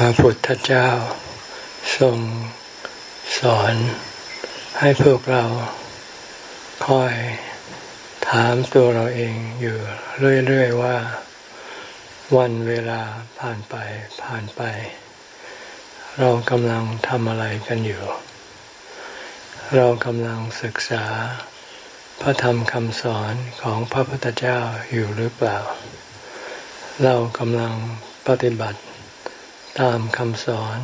พระพุทธเจ้าทรงสอนให้พวกเราคอยถามตัวเราเองอยู่เรื่อยๆว่า วันเวลาผ่านไปผ่านไป เรากำลังทำอะไรกันอยู่ เรากำลังศึกษาพระธรรมคำสอนของพระพุทธเจ้าอยู่หรือเปล่า เรากำลังปฏิบัติ ตามคำสอน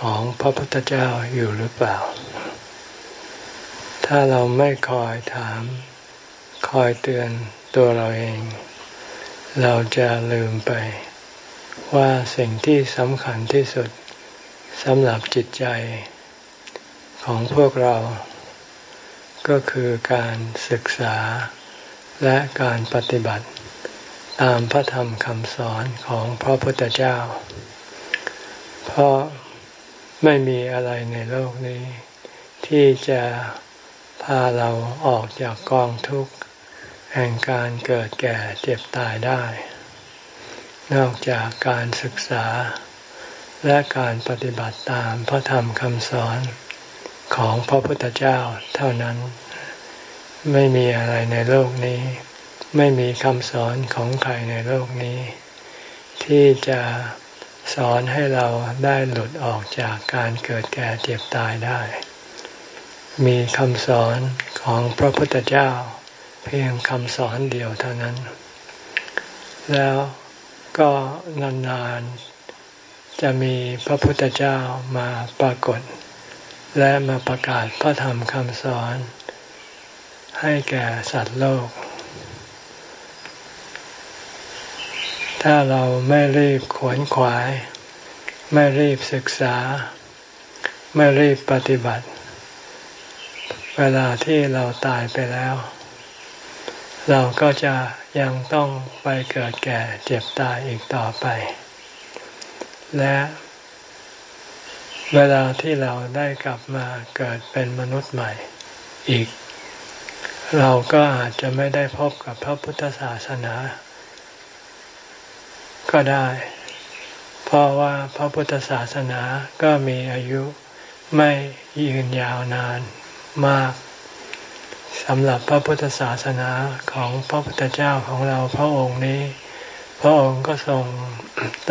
ของพระพุทธเจ้าอยู่หรือเปล่า ถ้าเราไม่คอยถาม คอยเตือนตัวเราเอง เราจะลืมไป ว่าสิ่งที่สำคัญที่สุดสำหรับจิตใจ ของพวกเรา ก็คือการศึกษาและการปฏิบัติตามพระธรรมคำสอนของพระพุทธเจ้า เพราะไม่มีอะไรในโลกนี้ ที่จะพาเราออกจากกองทุกข์ แห่งการเกิดแก่เจ็บตายได้ นอกจากการศึกษา และการปฏิบัติตามพระธรรมคำสอนของพระพุทธเจ้าเท่านั้น ไม่มีอะไรในโลกนี้ ไม่มีคำสอนของใครในโลกนี้ ที่จะ สอนให้เราได้หลุดออกจากการเกิดแก่เจ็บตายได้ มีคำสอนของพระพุทธเจ้า เพียงคำสอนเดียวเท่านั้น แล้วก็นานๆจะมีพระพุทธเจ้ามาปรากฏ และมาประกาศพระธรรมคำสอน ให้แก่สัตว์โลก ถ้าเราไม่รีบขวนขวาย ไม่รีบศึกษา ไม่รีบปฏิบัติ เวลาที่เราตายไปแล้ว เราก็จะยังต้องไปเกิดแก่เจ็บตายอีกต่อไป และเวลาที่เราได้กลับมาเกิดเป็นมนุษย์ใหม่อีก เราก็อาจจะไม่ได้พบกับพระพุทธศาสนา ก็ได้ เพราะว่าพระพุทธศาสนาก็มีอายุไม่ยืนยาวนานมากสำหรับพระพุทธศาสนาของพระพุทธเจ้าของเราพระองค์นี้ พระองค์ก็ทรง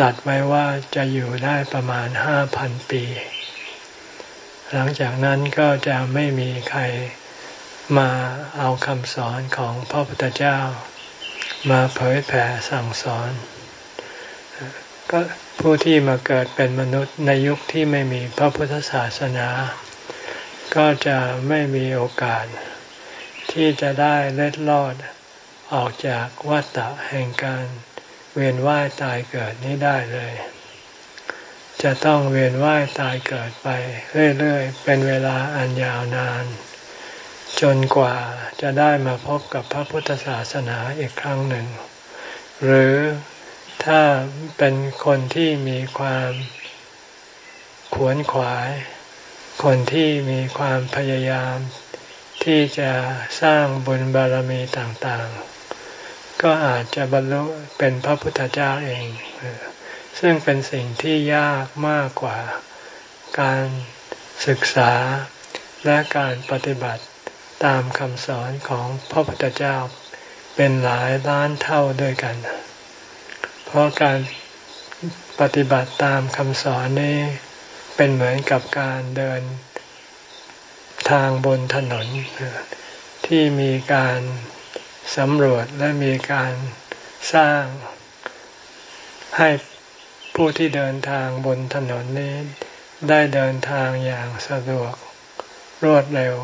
ตัดไว้ว่าจะอยู่ได้ประมาณห้าพันปี หลังจากนั้นก็จะไม่มีใครมาเอาคำสอนของพระพุทธเจ้า มาเผยแผ่สั่งสอน ก็ผู้ที่มาเกิดเป็นมนุษย์ในยุคที่ไม่มีพระพุทธศาสนา ก็จะไม่มีโอกาส ที่จะได้เล็ดลอดออกจากวัฏฏะแห่งการเวียนว่ายตายเกิดนี้ได้เลย จะต้องเวียนว่ายตายเกิดไปเรื่อยๆ เป็นเวลาอันยาวนาน จนกว่าจะได้มาพบกับพระพุทธศาสนาอีกครั้งหนึ่ง หรือ ถ้าเป็นคนที่มีความขวนขวาย คนที่มีความพยายาม ที่จะสร้างบุญบารมีต่างๆ ก็อาจจะบรรลุเป็นพระพุทธเจ้าเอง ซึ่งเป็นสิ่งที่ยากมากกว่าการศึกษาและการปฏิบัติตามคำสอนของพระพุทธเจ้าเป็นหลายล้านเท่าด้วยกัน เพราะการปฏิบัติตามคำสอนนี้เป็นเหมือนกับการเดินทางบนถนน ที่มีการสำรวจและมีการสร้างให้ผู้ที่เดินทางบนถนนนี้ได้เดินทางอย่างสะดวกรวดเร็ว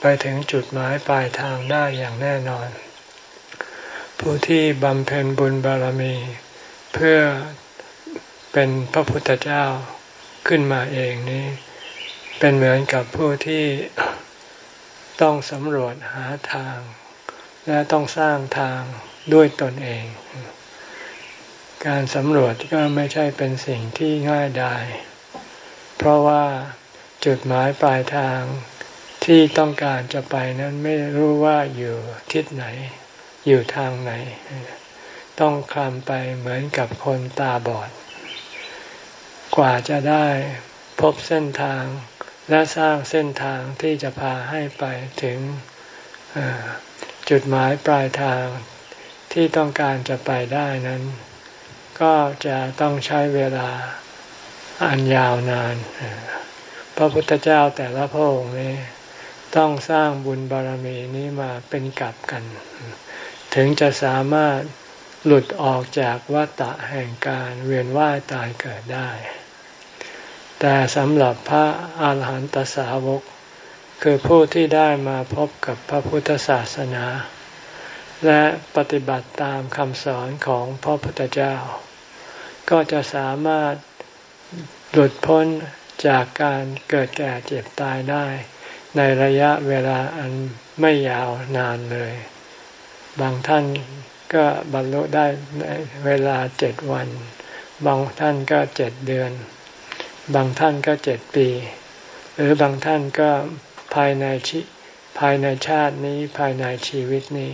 ไปถึงจุดหมายปลายทางได้อย่างแน่นอน ผู้ที่บำเพ็ญบุญบารมี เพื่อเป็นพระพุทธเจ้าขึ้นมาเองนี้ เป็นเหมือนกับผู้ที่ต้องสำรวจหาทาง และต้องสร้างทางด้วยตนเอง การสำรวจก็ไม่ใช่เป็นสิ่งที่ง่ายดายเพราะว่าจุดหมายปลายทางที่ต้องการจะไปนั้นไม่รู้ว่าอยู่ทิศไหน อยู่ทางไหน ต้องคลำไปเหมือนกับคนตาบอด กว่าจะได้พบเส้นทางและสร้างเส้นทางที่จะพาให้ไปถึงจุดหมายปลายทางที่ต้องการจะไปได้นั้น ก็จะต้องใช้เวลาอันยาวนาน พระพุทธเจ้าแต่ละพระองค์นี้ต้องสร้างบุญบารมีนี้มาเป็นกับกัน ถึงจะสามารถ หลุดออกจากวัฏฏะแห่งการเวียนว่ายตายเกิดได้ แต่สำหรับพระอาหารหันตสาวก คือผู้ที่ได้มาพบกับพระพุทธศาสนา และปฏิบัติตามคำสอนของพระพุทธเจ้า ก็จะสามารถหลุดพ้นจากการเกิดแก่เจ็บตายได้ ในระยะเวลาอันไม่ยาวนานเลย บางท่าน ก็บรรลุได้ในเวลาเจ็ดวัน บางท่านก็เจ็ดเดือน บางท่านก็เจ็ดปี หรือบางท่านก็ภายในชีภายในชาตินี้ภายในชีวิตนี้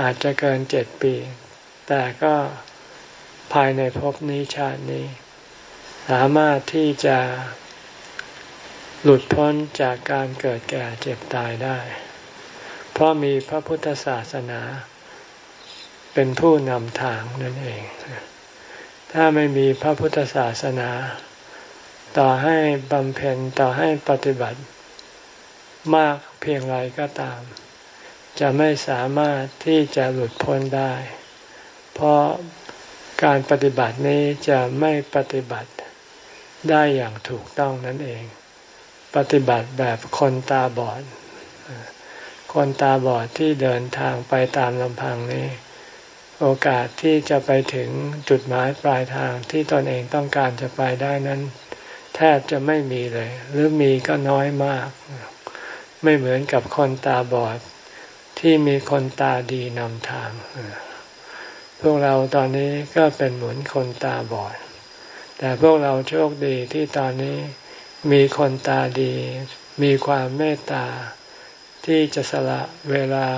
อาจจะเกินเจ็ดปี แต่ก็ภายในภพนี้ชาตินี้ สามารถที่จะหลุดพ้นจากการเกิดแก่เจ็บตายได้ เพราะมีพระพุทธศาสนา เป็นผู้นำทางนั่นเอง ถ้าไม่มีพระพุทธศาสนา ต่อให้บำเพ็ญต่อให้ปฏิบัติมากเพียงไรก็ตาม จะไม่สามารถที่จะหลุดพ้นได้ เพราะการปฏิบัตินี้จะไม่ปฏิบัติได้อย่างถูกต้องนั่นเอง ปฏิบัติแบบคนตาบอด คนตาบอดที่เดินทางไปตามลำพังนี้ โอกาสที่จะไปถึงจุดหมายปลายทางที่ตนเองต้องการจะไปได้นั้น แทบจะไม่มีเลย หรือมีก็น้อยมาก ไม่เหมือนกับคนตาบอด ที่มีคนตาดีนำทาง พวกเราตอนนี้ก็เป็นเหมือนคนตาบอด แต่พวกเราโชคดีที่ตอนนี้มีคนตาดี มีความเมตตา ที่จะสละเวลา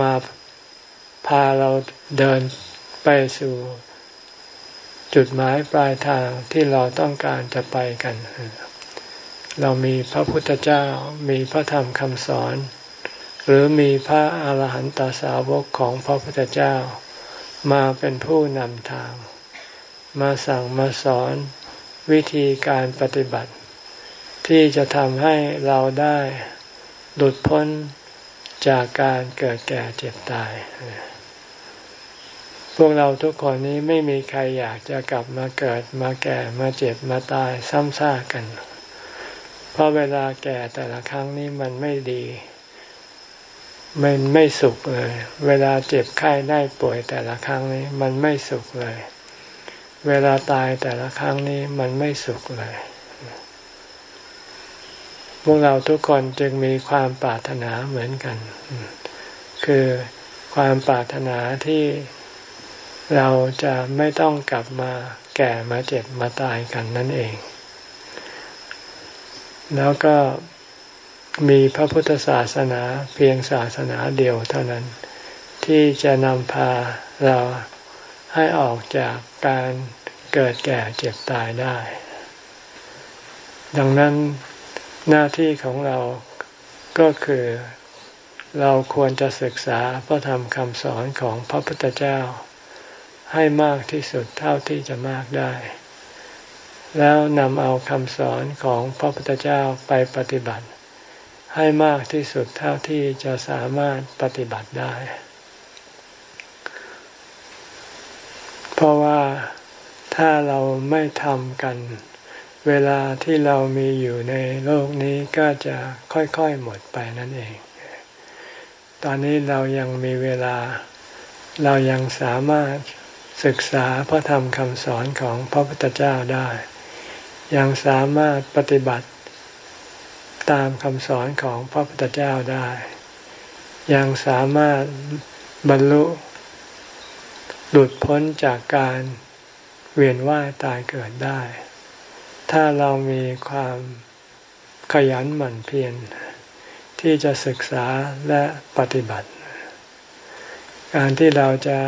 มาาเราเดินไปสู่จุดหมายปลายทางที่เราต้องการจะไปกัน เรามีพระพุทธเจ้ามีพระธรรมคำสอน หรือมีพระอาหารหันตสาวกของพระพุทธเจ้า มาเป็นผู้นำทาง มาสั่งมาสอนวิธีการปฏิบัติ ที่จะทำให้เราได้หลุดพ้นจากการเกิดแก่เจ็บตาย วกเราทุกคนนี้ไม่มีใครอยากจะกลับมาเกิดมาแก่มาเจ็บมาตายซ้ำซากกัน เพราะเวลาแก่แต่ละครั้งนี้มันไม่ดีมันไม่สุขเลย เวลาเจ็บไข้ได้ป่วยแต่ละครั้งนี้ มันไม่สุขเลย เวลาตายแต่ละครั้งนี้มันไม่สุขเลย พวกเราทุกคนจึงมีความปรารถนาเหมือนกัน คือความปรารถนาที่ เราจะไม่ต้องกลับมาแก่มาเจ็บมาตายกันนั่นเอง แล้วก็มีพระพุทธศาสนาเพียงศาสนาเดียวเท่านั้น ที่จะนำพาเราให้ออกจากการเกิดแก่เจ็บตายได้ ดังนั้นหน้าที่ของเราก็คือเราควรจะศึกษาพระธรรมคำสอนของพระพุทธเจ้า ให้มากที่สุดเท่าที่จะมากได้ แล้วนำเอาคำสอนของพระพุทธเจ้าไปปฏิบัติ ให้มากที่สุดเท่าที่จะสามารถปฏิบัติได้ เพราะว่าถ้าเราไม่ทำกัน เวลาที่เรามีอยู่ในโลกนี้ก็จะค่อยๆหมดไปนั่นเอง ตอนนี้เรายังมีเวลาเรายังสามารถ ศึกษาพระธรรมคำสอนของพระพุทธเจ้าได้ ยังสามารถปฏิบัติตามคำสอนของพระพุทธเจ้าได้ ยังสามารถบรรลุหลุดพ้นจากการเวียนว่ายตายเกิดได้ ถ้าเรามีความขยันหมั่นเพียรที่จะศึกษาและปฏิบัติ การที่เราจะ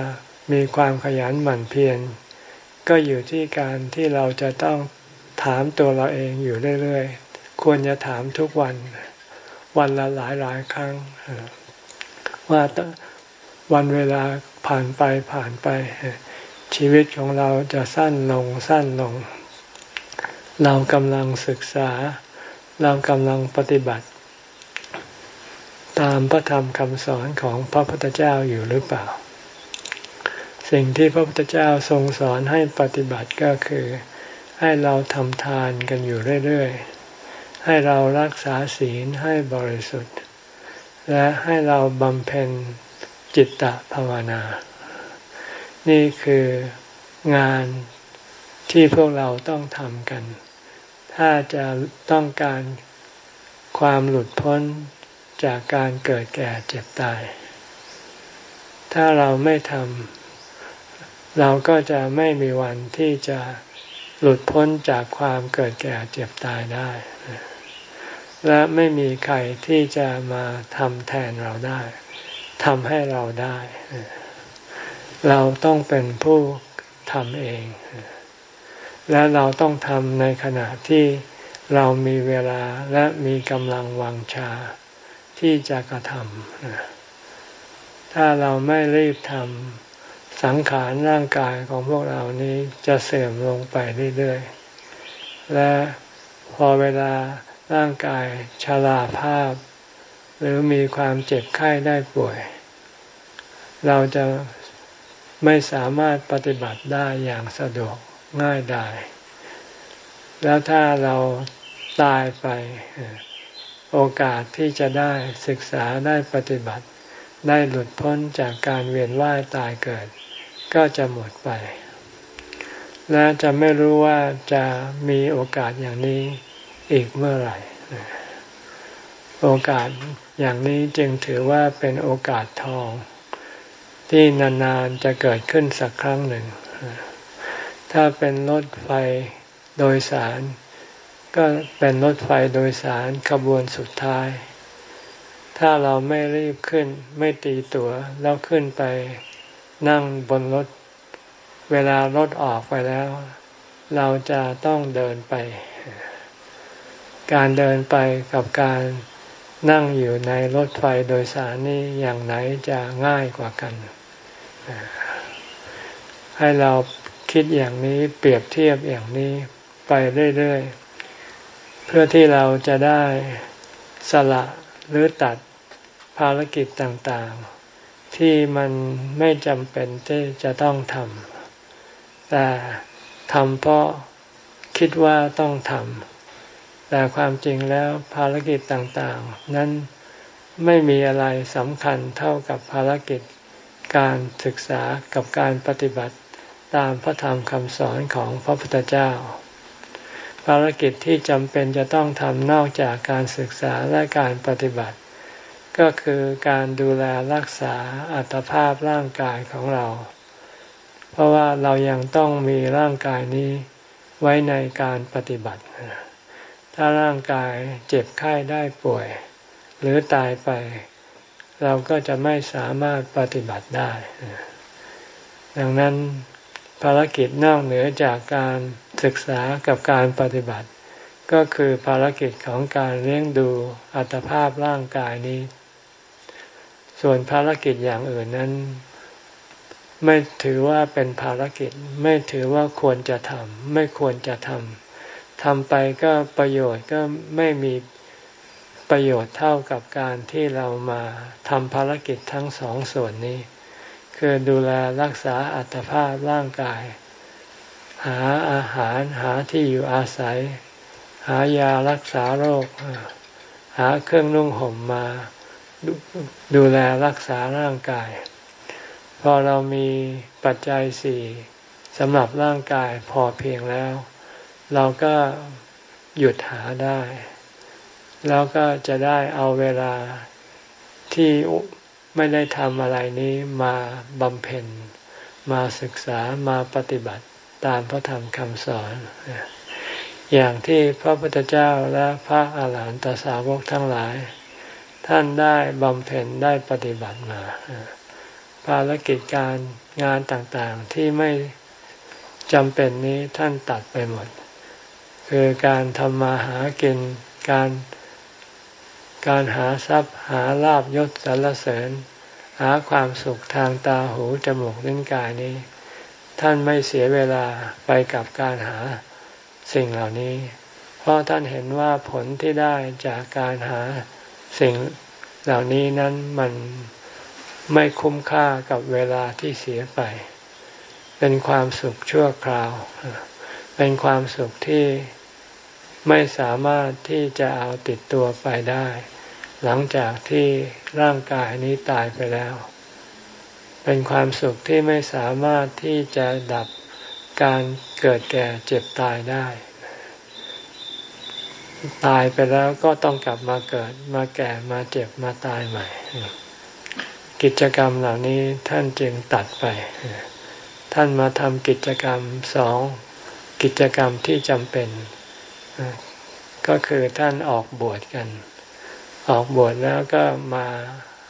มีความขยันหมั่นเพียรก็อยู่ที่การที่เราจะต้องถามตัวเราเองอยู่เรื่อยๆ ควรจะถามทุกวัน วันละหลายหลายครั้ง ว่าวันเวลาผ่านไปผ่านไป ชีวิตของเราจะสั้นลงสั้นลง เรากำลังศึกษา เรากำลังปฏิบัติ ตามพระธรรมคำสอนของพระพุทธเจ้าอยู่หรือเปล่า สิ่งที่พระพุทธเจ้าทรงสอนให้ปฏิบัติก็คือ ให้เราทำทานกันอยู่เรื่อยๆ ให้เรารักษาศีลให้บริสุทธิ์ และให้เราบำเพ็ญจิตตภาวนา นี่คืองานที่พวกเราต้องทำกัน ถ้าจะต้องการความหลุดพ้นจากการเกิดแก่เจ็บตาย ถ้าเราไม่ทำ เราก็จะไม่มีวันที่จะหลุดพ้นจากความเกิดแก่เจ็บตายได้ และไม่มีใครที่จะมาทำแทนเราได้ทำให้เราได้ เราต้องเป็นผู้ทำเอง และเราต้องทำในขณะที่เรามีเวลาและมีกำลังวังชาที่จะกระทำถ้าเราไม่รีบทำ สังขารร่างกายของพวกเรานี้จะเสื่อมลงไปเรื่อยๆ และพอเวลาร่างกายชราภาพ หรือมีความเจ็บไข้ได้ป่วย เราจะไม่สามารถปฏิบัติได้อย่างสะดวกง่ายได้แล้วถ้าเราตายไปโอกาสที่จะได้ศึกษาได้ปฏิบัติ ได้หลุดพ้นจากการเวียนว่ายตายเกิด ก็จะหมดไป และจะไม่รู้ว่าจะมีโอกาสอย่างนี้อีกเมื่อไหร่ โอกาสอย่างนี้จึงถือว่าเป็นโอกาสทอง ที่นานๆจะเกิดขึ้นสักครั้งหนึ่ง ถ้าเป็นรถไฟโดยสาร ก็เป็นรถไฟโดยสารขบวนสุดท้าย ถ้าเราไม่รีบขึ้นไม่ตีตัว๋วแล้วขึ้นไป นั่งบนรถ เวลารถออกไปแล้ว เราจะต้องเดินไป การเดินไปกับการนั่งอยู่ในรถไฟโดยสารนี่อย่างไหนจะง่ายกว่ากัน ให้เราคิดอย่างนี้เปรียบเทียบอย่างนี้ไปเรื่อยๆ เพื่อที่เราจะได้สละหรือตัดภารกิจต่างๆ ที่มันไม่จำเป็นที่จะต้องทำแต่ทำเพราะคิดว่าต้องทำแต่ความจริงแล้วภารกิจต่างๆ นั้นไม่มีอะไรสำคัญเท่ากับภารกิจการศึกษากับการปฏิบัติตามพระธรรมคำสอนของพระพุทธเจ้า ภารกิจที่จำเป็นจะต้องทำนอกจากการศึกษาและการปฏิบัติ ก็คือการดูแลรักษาอัตภาพร่างกายของเรา เพราะว่าเรายังต้องมีร่างกายนี้ไว้ในการปฏิบัติ ถ้าร่างกายเจ็บไข้ได้ป่วย หรือตายไป เราก็จะไม่สามารถปฏิบัติได้ ดังนั้นภารกิจนอกเหนือจากการศึกษากับการปฏิบัติ ก็คือภารกิจของการเลี้ยงดูอัตภาพร่างกายนี้ ส่วนภารกิจอย่างอื่นนั้น ไม่ถือว่าเป็นภารกิจ ไม่ถือว่าควรจะทำไม่ควรจะทำทำไปก็ประโยชน์ก็ไม่มีประโยชน์เท่ากับการที่เรามาทำภารกิจทั้งสองส่วนนี้ คือดูแลรักษาอัตภาพร่างกาย หาอาหารหาที่อยู่อาศัย หายารักษาโรค หาเครื่องนุ่งห่มมา ดูแลรักษาร่างกาย พอเรามีปัจจัยสี่สำหรับร่างกายพอเพียงแล้ว เราก็หยุดหาได้ แล้วก็จะได้เอาเวลาที่ไม่ได้ทำอะไรนี้มาบำเพ็ญ มาศึกษามาปฏิบัติตามพระธรรมคำสอน อย่างที่พระพุทธเจ้าและพระอาหารหันตสาวกทั้งหลาย ท่านได้บำเพ็ญได้ปฏิบัติมา ภารกิจการงานต่างๆที่ไม่จำเป็นนี้ท่านตัดไปหมด คือการทำมาหากินการการหาทรัพย์หาลาบยศสรรเสริญ หาความสุขทางตาหูจมูกลิ้นกายนี้ ท่านไม่เสียเวลาไปกับการหาสิ่งเหล่านี้ เพราะท่านเห็นว่าผลที่ได้จากการหา สิ่งเหล่านี้นั้นมันไม่คุ้มค่ากับเวลาที่เสียไป เป็นความสุขชั่วคราว เป็นความสุขที่ไม่สามารถที่จะเอาติดตัวไปได้ หลังจากที่ร่างกายนี้ตายไปแล้ว เป็นความสุขที่ไม่สามารถที่จะดับการเกิดแก่เจ็บตายได้ ตายไปแล้วก็ต้องกลับมาเกิดมาแก่มาเจ็บมาตายใหม่ กิจกรรมเหล่านี้ท่านจึงตัดไป ท่านมาทำกิจกรรมสองกิจกรรมที่จำเป็น ก็คือท่านออกบวชกัน ออกบวชแล้วก็มา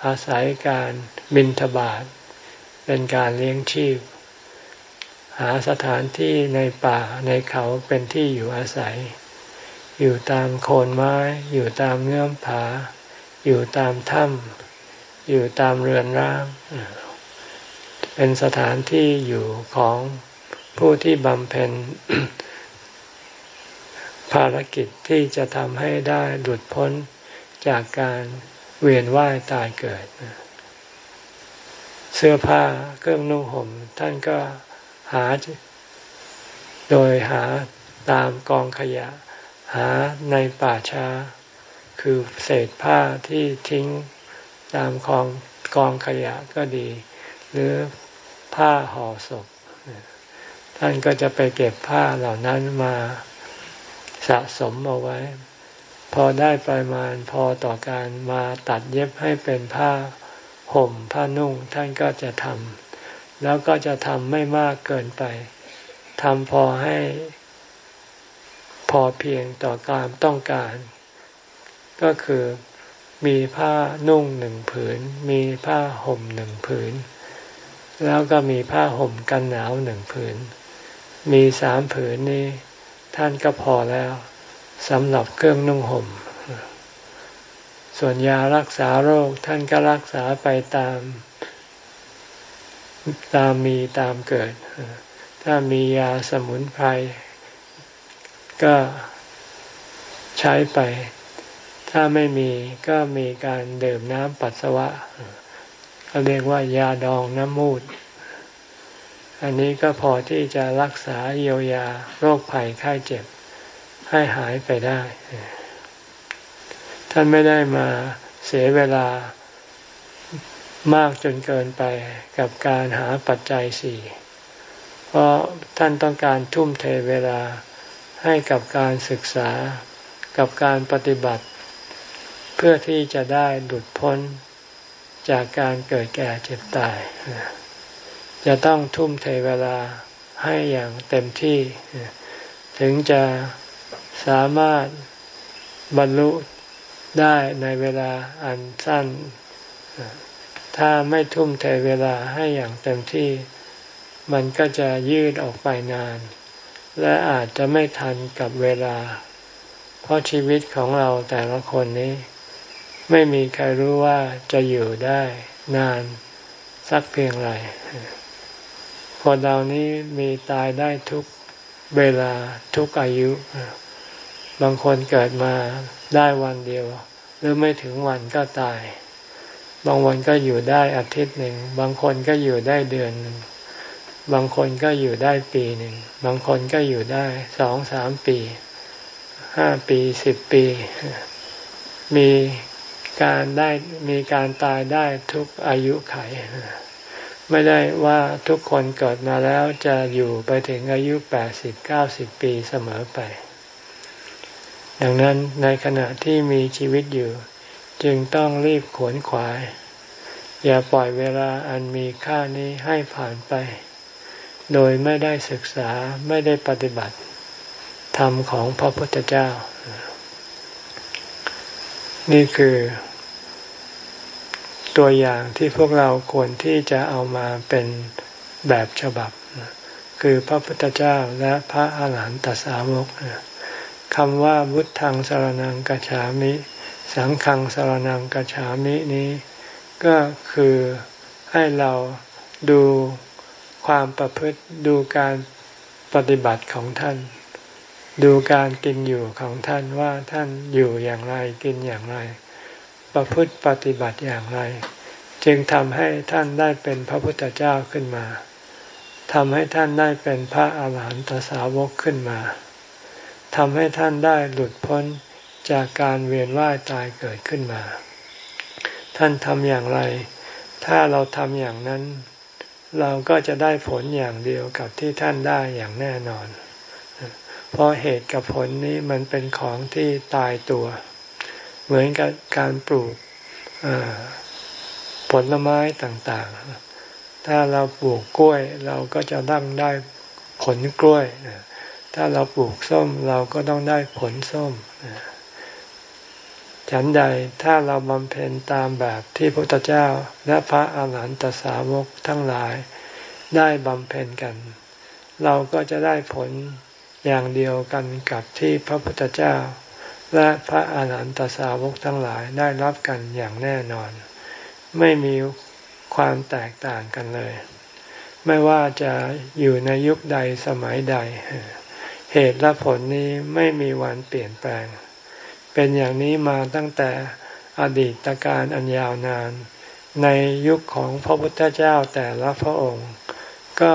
อาศัยการบินทบาทเป็นการเลี้ยงชีพ หาสถานที่ในป่าในเขาเป็นที่อยู่อาศัย อยู่ตามโคนไม้ อยู่ตามเงื่อมผา อยู่ตามถ้ำอยู่ตามเรือนร่าง เป็นสถานที่อยู่ของผู้ที่บำเพ็ญภารกิจที่จะทำให้ได้หลุดพ้นจากการเวียนว่ายตายเกิด เสื้อผ้าเครื่องนุ่งห่มท่านก็หา โดยหาตามกองขยะ หาในป่าช้า คือเศษผ้าที่ทิ้งตามกองกองขยะก็ดี หรือผ้าห่อศพ ท่านก็จะไปเก็บผ้าเหล่านั้นมาสะสมเอาไว้ พอได้ประมาณพอต่อการมาตัดเย็บให้เป็นผ้าห่มผ้านุ่งท่านก็จะทำแล้วก็จะทำไม่มากเกินไปทำพอให้ พอเพียงต่อการต้องการ ก็คือมีผ้านุ่งหนึ่งผืน มีผ้าห่มหนึ่งผืน แล้วก็มีผ้าห่มกันหนาวหนึ่งผืน มีสามผืนนี้ ท่านก็พอแล้วสำหรับเครื่องนุ่งห่ม ส่วนยารักษาโรคท่านก็รักษาไปตาม ตามมีตามเกิด ถ้ามียาสมุนไพร ก็ใช้ไป ถ้าไม่มีก็มีการดื่มน้ำปัสสาวะเขาเรียกว่ายาดองน้ำมูด อันนี้ก็พอที่จะรักษาเยียวยาโรคภัยไข้เจ็บให้หายไปได้ ท่านไม่ได้มาเสียเวลามากจนเกินไปกับการหาปัจจัยสี่ เพราะท่านต้องการทุ่มเทเวลา ให้กับการศึกษากับการปฏิบัติ เพื่อที่จะได้หลุดพ้นจากการเกิดแก่เจ็บตาย จะต้องทุ่มเทเวลาให้อย่างเต็มที่ ถึงจะสามารถบรรลุได้ในเวลาอันสั้น ถ้าไม่ทุ่มเทเวลาให้อย่างเต็มที่ มันก็จะยืดออกไปนาน และอาจจะไม่ทันกับเวลา เพราะชีวิตของเราแต่ละคนนี้ ไม่มีใครรู้ว่าจะอยู่ได้นานสักเพียงไรคนเรานี้มีตายได้ทุกเวลาทุกอายุ บางคนเกิดมาได้วันเดียว หรือไม่ถึงวันก็ตาย บางวันก็อยู่ได้อาทิตย์หนึ่ง บางคนก็อยู่ได้เดือนหนึ่ง บางคนก็อยู่ได้ปีหนึ่ง บางคนก็อยู่ได้สองสามปี ห้าปีสิบปี มีการได้มีการตายได้ทุกอายุไข ไม่ได้ว่าทุกคนเกิดมาแล้วจะอยู่ไปถึงอายุแปดสิบเก้าสิบปีเสมอไป ดังนั้นในขณะที่มีชีวิตอยู่ จึงต้องรีบขวนขวาย อย่าปล่อยเวลาอันมีค่านี้ให้ผ่านไป โดยไม่ได้ศึกษาไม่ได้ปฏิบัติ ธรรมของพระพุทธเจ้า นี่คือ ตัวอย่างที่พวกเราควรที่จะเอามาเป็นแบบฉบับ คือพระพุทธเจ้าและพระอาหารหันตสาวกคำว่าบุตทังสารนังกัจฉามิ สังฆังสารนังกัจฉามินี้ ก็คือให้เราดู ความประพฤติดูการปฏิบัติของท่าน ดูการกินอยู่ของท่านว่าท่านอยู่อย่างไรกินอย่างไร ประพฤติปฏิบัติอย่างไร จึงทำให้ท่านได้เป็นพระพุทธเจ้าขึ้นมาทำให้ท่านได้เป็นพระอาหารหันตสาวกขึ้นมาทำให้ท่านได้หลุดพ้นจากการเวียนว่ายตายเกิดขึ้นมา ท่านทำอย่างไร ถ้าเราทำอย่างนั้น เราก็จะได้ผลอย่างเดียวกับที่ท่านได้อย่างแน่นอน เพราะเหตุกับผลนี้มันเป็นของที่ตายตัว เหมือนกับการปลูกผลไม้ต่างๆ ถ้าเราปลูกกล้วย เราก็จะตั้งได้ผลกล้วย ถ้าเราปลูกส้มเราก็ต้องได้ผลส้ม ฉันใดถ้าเราบำเพ็ญตามแบบที่พระพุทธเจ้าและพระอาหารหันตสาวกทั้งหลายได้บำเพ็ญกัน เราก็จะได้ผลอย่างเดียวกันกับที่พระพุทธเจ้า และพระอาหารหันตสาวกทั้งหลายได้รับกันอย่างแน่นอน ไม่มีความแตกต่างกันเลย ไม่ว่าจะอยู่ในยุคใดสมัยใด เหตุและผลนี้ไม่มีวันเปลี่ยนแปลง เป็นอย่างนี้มาตั้งแต่อดีตการอันยาวนาน ในยุคของพระพุทธเจ้าแต่ละพระองค์ ก็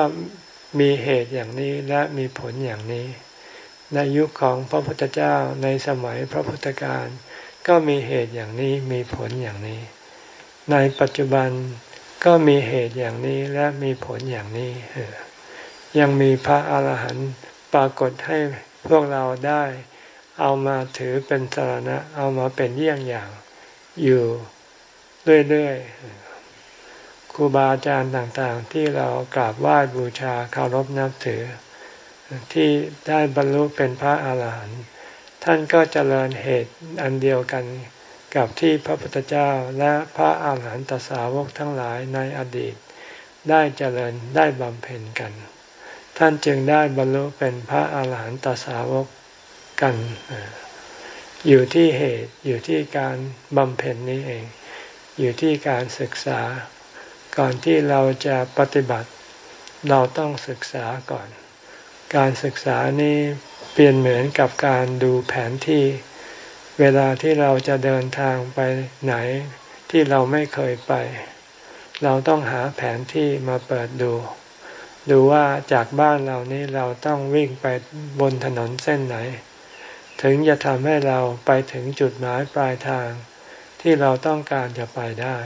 มีเหตุอย่างนี้และมีผลอย่างนี้ ในยุคของพระพุทธเจ้าในสมัยพระพุทธการก็มีเหตุอย่างนี้มีผลอย่างนี้ ในปัจจุบันก็มีเหตุอย่างนี้และมีผลอย่างนี้ ยังมีพระอาหารหันต์ปรากฏให้พวกเราได้ เอามาถือเป็นสารณะ เอามาเป็นเยี่ยงอย่างอยู่เรื่อยๆครูบาอาจารย์ต่างๆ ที่เรากราบไหว้บูชาเคารพนับถือ ที่ได้บรรลุเป็นพระอาหารหันต์ท่านก็เจริญเหตุอันเดียวกันกับที่พระพุทธเจ้าและพระอาหารหันตสาวกทั้งหลายในอดีต ได้เจริญได้บำเพ็ญกัน ท่านจึงได้บรรลุเป็นพระอาหารหันตสาวก กัน อยู่ที่เหตุอยู่ที่การบำเพ็ญนี้เอง อยู่ที่การศึกษา ก่อนที่เราจะปฏิบัติ เราต้องศึกษาก่อน การศึกษานี้เปลี่ยนเหมือนกับการดูแผนที่ เวลาที่เราจะเดินทางไปไหนที่เราไม่เคยไป เราต้องหาแผนที่มาเปิดดูดูว่าจากบ้านเรานี้เราต้องวิ่งไปบนถนนเส้นไหน ถึงจะทำให้เราไปถึงจุดหมายปลายทางที่เราต้องการจะไปได้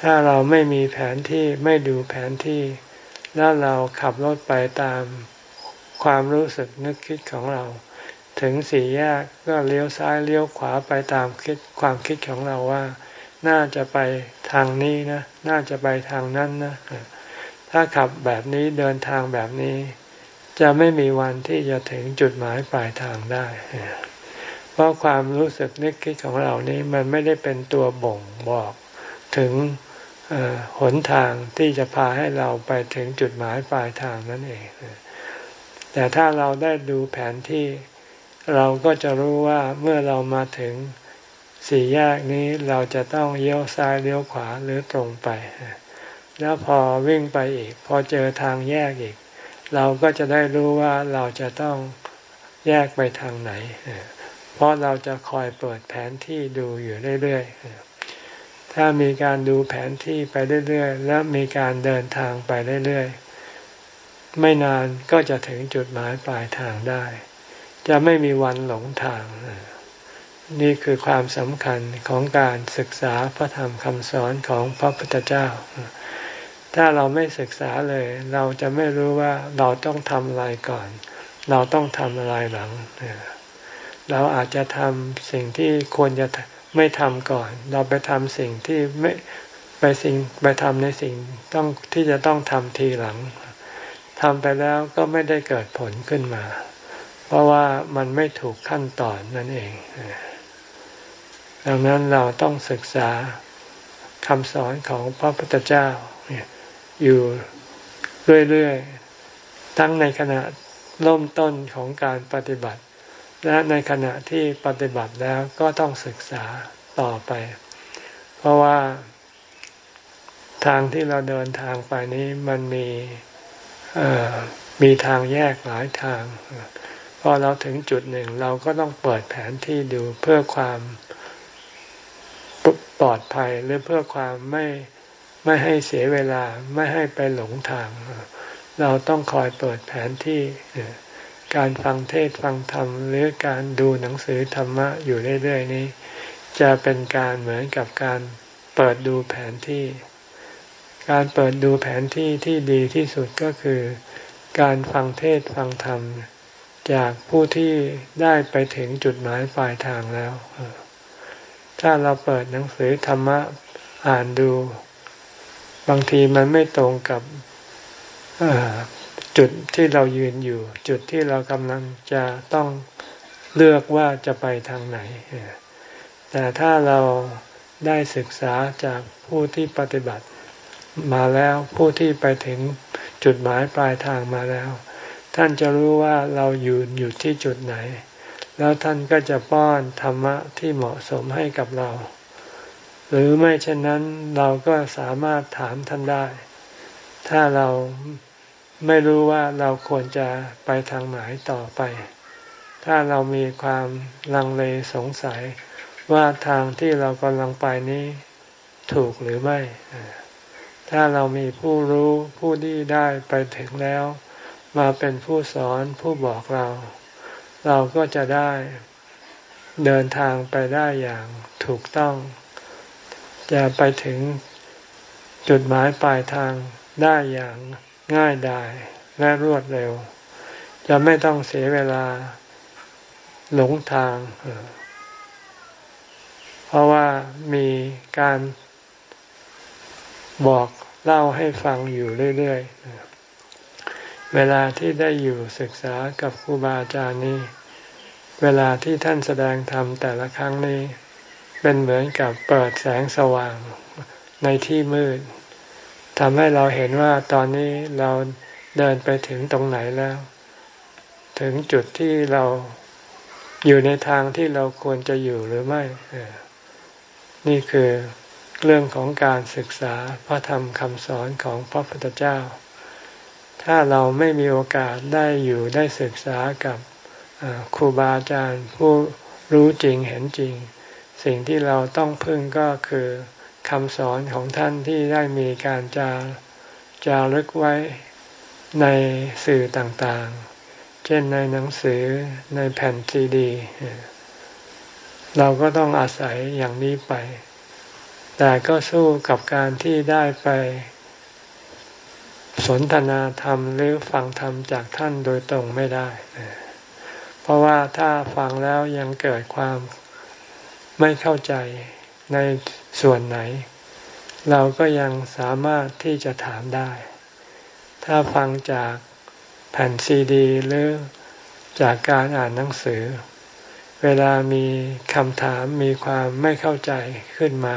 ถ้าเราไม่มีแผนที่ไม่ดูแผนที่ แล้วเราขับรถไปตามความรู้สึกนึกคิดของเรา ถึงสี่แยกก็เลี้ยวซ้ายเลี้ยวขวาไปตามคิดความคิดของเราว่า น่าจะไปทางนี้นะ น่าจะไปทางนั้นนะ ถ้าขับแบบนี้เดินทางแบบนี้ จะไม่มีวันที่จะถึงจุดหมายปลายทางได้ เพราะความรู้สึกนึกคิดของเรานี้มันไม่ได้เป็นตัวบ่งบอกถึงหนทางที่จะพาให้เราไปถึงจุดหมายปลายทางนั่นเอง แต่ถ้าเราได้ดูแผนที่เราก็จะรู้ว่าเมื่อเรามาถึงสี่แยกนี้เราจะต้องเลี้ยวซ้ายเลี้ยวขวาหรือตรงไป แล้วพอวิ่งไปอีก พอเจอทางแยกอีก เราก็จะได้รู้ว่าเราจะต้องแยกไปทางไหน เพราะเราจะคอยเปิดแผนที่ดูอยู่เรื่อยๆ ถ้ามีการดูแผนที่ไปเรื่อยๆ แล้วมีการเดินทางไปเรื่อยๆ ไม่นานก็จะถึงจุดหมายปลายทางได้ จะไม่มีวันหลงทาง นี่คือความสำคัญของการศึกษาพระธรรมคำสอนของพระพุทธเจ้า ถ้าเราไม่ศึกษาเลย เราจะไม่รู้ว่าเราต้องทำอะไรก่อน เราต้องทำอะไรหลัง เราอาจจะทำสิ่งที่ควรจะไม่ทำก่อน เราไปทำสิ่งที่ไม่ไปสิ่งไปทำในสิ่งต้องที่จะต้องทำทีหลังทำไปแล้วก็ไม่ได้เกิดผลขึ้นมา เพราะว่ามันไม่ถูกขั้นตอนนั่นเอง ดังนั้นเราต้องศึกษาคำสอนของพระพุทธเจ้า อยู่เรื่อยๆ ทั้งในขณะเริ่มต้นของการปฏิบัติ และในขณะที่ปฏิบัติแล้วก็ต้องศึกษาต่อไป เพราะว่า ทางที่เราเดินทางไปนี้มันมีมีทางแยกหลายทาง พอเราถึงจุดหนึ่งเราก็ต้องเปิดแผนที่ดูเพื่อความปลอดภัยหรือเพื่อความไม่ ไม่ให้เสียเวลาไม่ให้ไปหลงทาง เราต้องคอยเปิดแผนที่การฟังเทศฟังธรรม หรือการดูหนังสือธรรมะอยู่เรื่อยๆนี้ จะเป็นการเหมือนกับการเปิดดูแผนที่ การเปิดดูแผนที่ที่ดีที่สุดก็คือ การฟังเทศฟังธรรม จากผู้ที่ได้ไปถึงจุดหมายปลายทางแล้ว ถ้าเราเปิดหนังสือธรรมะอ่านดู บางทีมันไม่ตรงกับจุดที่เรายืนอยู่ จุดที่เรากำลังจะต้องเลือกว่าจะไปทางไหน แต่ถ้าเราได้ศึกษาจากผู้ที่ปฏิบัติมาแล้วผู้ที่ไปถึงจุดหมายปลายทางมาแล้ว ท่านจะรู้ว่าเราอยู่อยู่ที่จุดไหน แล้วท่านก็จะป้อนธรรมะที่เหมาะสมให้กับเรา หรือไม่เช่นนั้นเราก็สามารถถามท่านได้ ถ้าเราไม่รู้ว่าเราควรจะไปทางไหนต่อไป ถ้าเรามีความลังเลสงสัยว่าทางที่เรากำลังไปนี้ถูกหรือไม่ ถ้าเรามีผู้รู้ผู้ที่ได้ไปถึงแล้ว มาเป็นผู้สอนผู้บอกเรา เราก็จะได้เดินทางไปได้อย่างถูกต้อง จะไปถึงจุดหมายปลายทางได้อย่างง่ายดายและรวดเร็ว จะไม่ต้องเสียเวลาหลงทาง เพราะว่ามีการบอกเล่าให้ฟังอยู่เรื่อยๆ เวลาที่ได้อยู่ศึกษากับครูบาอาจารย์นี้ เวลาที่ท่านแสดงธรรมแต่ละครั้งนี้ เป็นเหมือนกับเปิดแสงสว่างในที่มืดทำให้เราเห็นว่าตอนนี้เราเดินไปถึงตรงไหนแล้ว ถึงจุดที่เราอยู่ในทางที่เราควรจะอยู่หรือไม่นี่คือเรื่องของการศึกษาพระธรรมคำสอนของพระพุทธเจ้า ถ้าเราไม่มีโอกาสได้อยู่ได้ศึกษากับครูบาอาจารย์ผู้รู้จริงเห็นจริง สิ่งที่เราต้องพึ่งก็คือคำสอนของท่านที่ได้มีการจาจารึกไว้ในสื่อต่างๆ เช่นในหนังสือในแผ่นซีดี เราก็ต้องอาศัยอย่างนี้ไป แต่ก็สู้กับการที่ได้ไป สนทนาธรรมหรือฟังธรรมจากท่านโดยตรงไม่ได้ เพราะว่าถ้าฟังแล้วยังเกิดความ ไม่เข้าใจในส่วนไหน เราก็ยังสามารถที่จะถามได้ ถ้าฟังจากแผ่นซีดี หรือจากการอ่านหนังสือ เวลามีคำถามมีความไม่เข้าใจขึ้นมา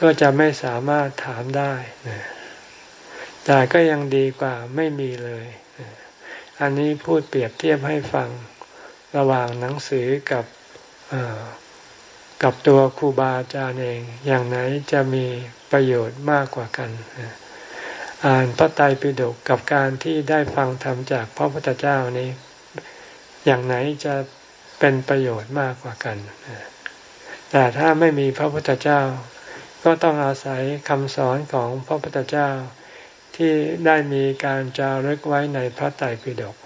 ก็จะไม่สามารถถามได้ แต่ก็ยังดีกว่าไม่มีเลย อันนี้พูดเปรียบเทียบให้ฟังระหว่างหนังสือกับ กับตัวครูบาอาจารย์เองอย่างไหนจะมีประโยชน์มากกว่ากัน อ่านพระไตรปิฎกกับการที่ได้ฟังธรรมจากพระพุทธเจ้านี้ อย่างไหนจะเป็นประโยชน์มากกว่ากัน แต่ถ้าไม่มีพระพุทธเจ้า ก็ต้องอาศัยคำสอนของพระพุทธเจ้าที่ได้มีการจารึกไว้ในพระไตรปิฎก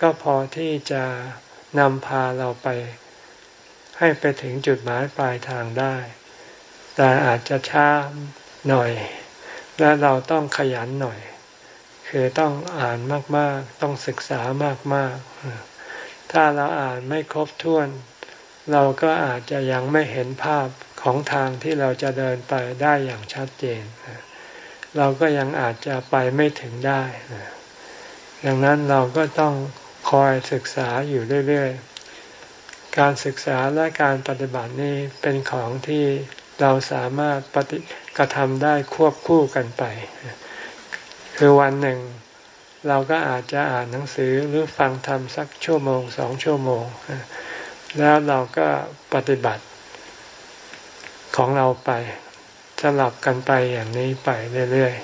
ก็พอที่จะนำพาเราไป ให้ไปถึงจุดหมายปลายทางได้ แต่อาจจะช้าหน่อย และเราต้องขยันหน่อย คือต้องอ่านมาก ๆ ต้องศึกษามาก ๆ ถ้าเราอ่านไม่ครบถ้วน เราก็อาจจะยังไม่เห็นภาพของทางที่เราจะเดินไปได้อย่างชัดเจน เราก็ยังอาจจะไปไม่ถึงได้ ดังนั้นเราก็ต้องคอยศึกษาอยู่เรื่อย ๆ การศึกษาและการปฏิบัตินี้เป็นของที่เราสามารถปฏิกระทำได้ควบคู่กันไป คือวันหนึ่ง เราก็อาจจะอ่านหนังสือหรือฟังธรรมสักชั่วโมงสองชั่วโมง แล้วเราก็ปฏิบัติของเราไปสลับกันไปอย่างนี้ไปเรื่อย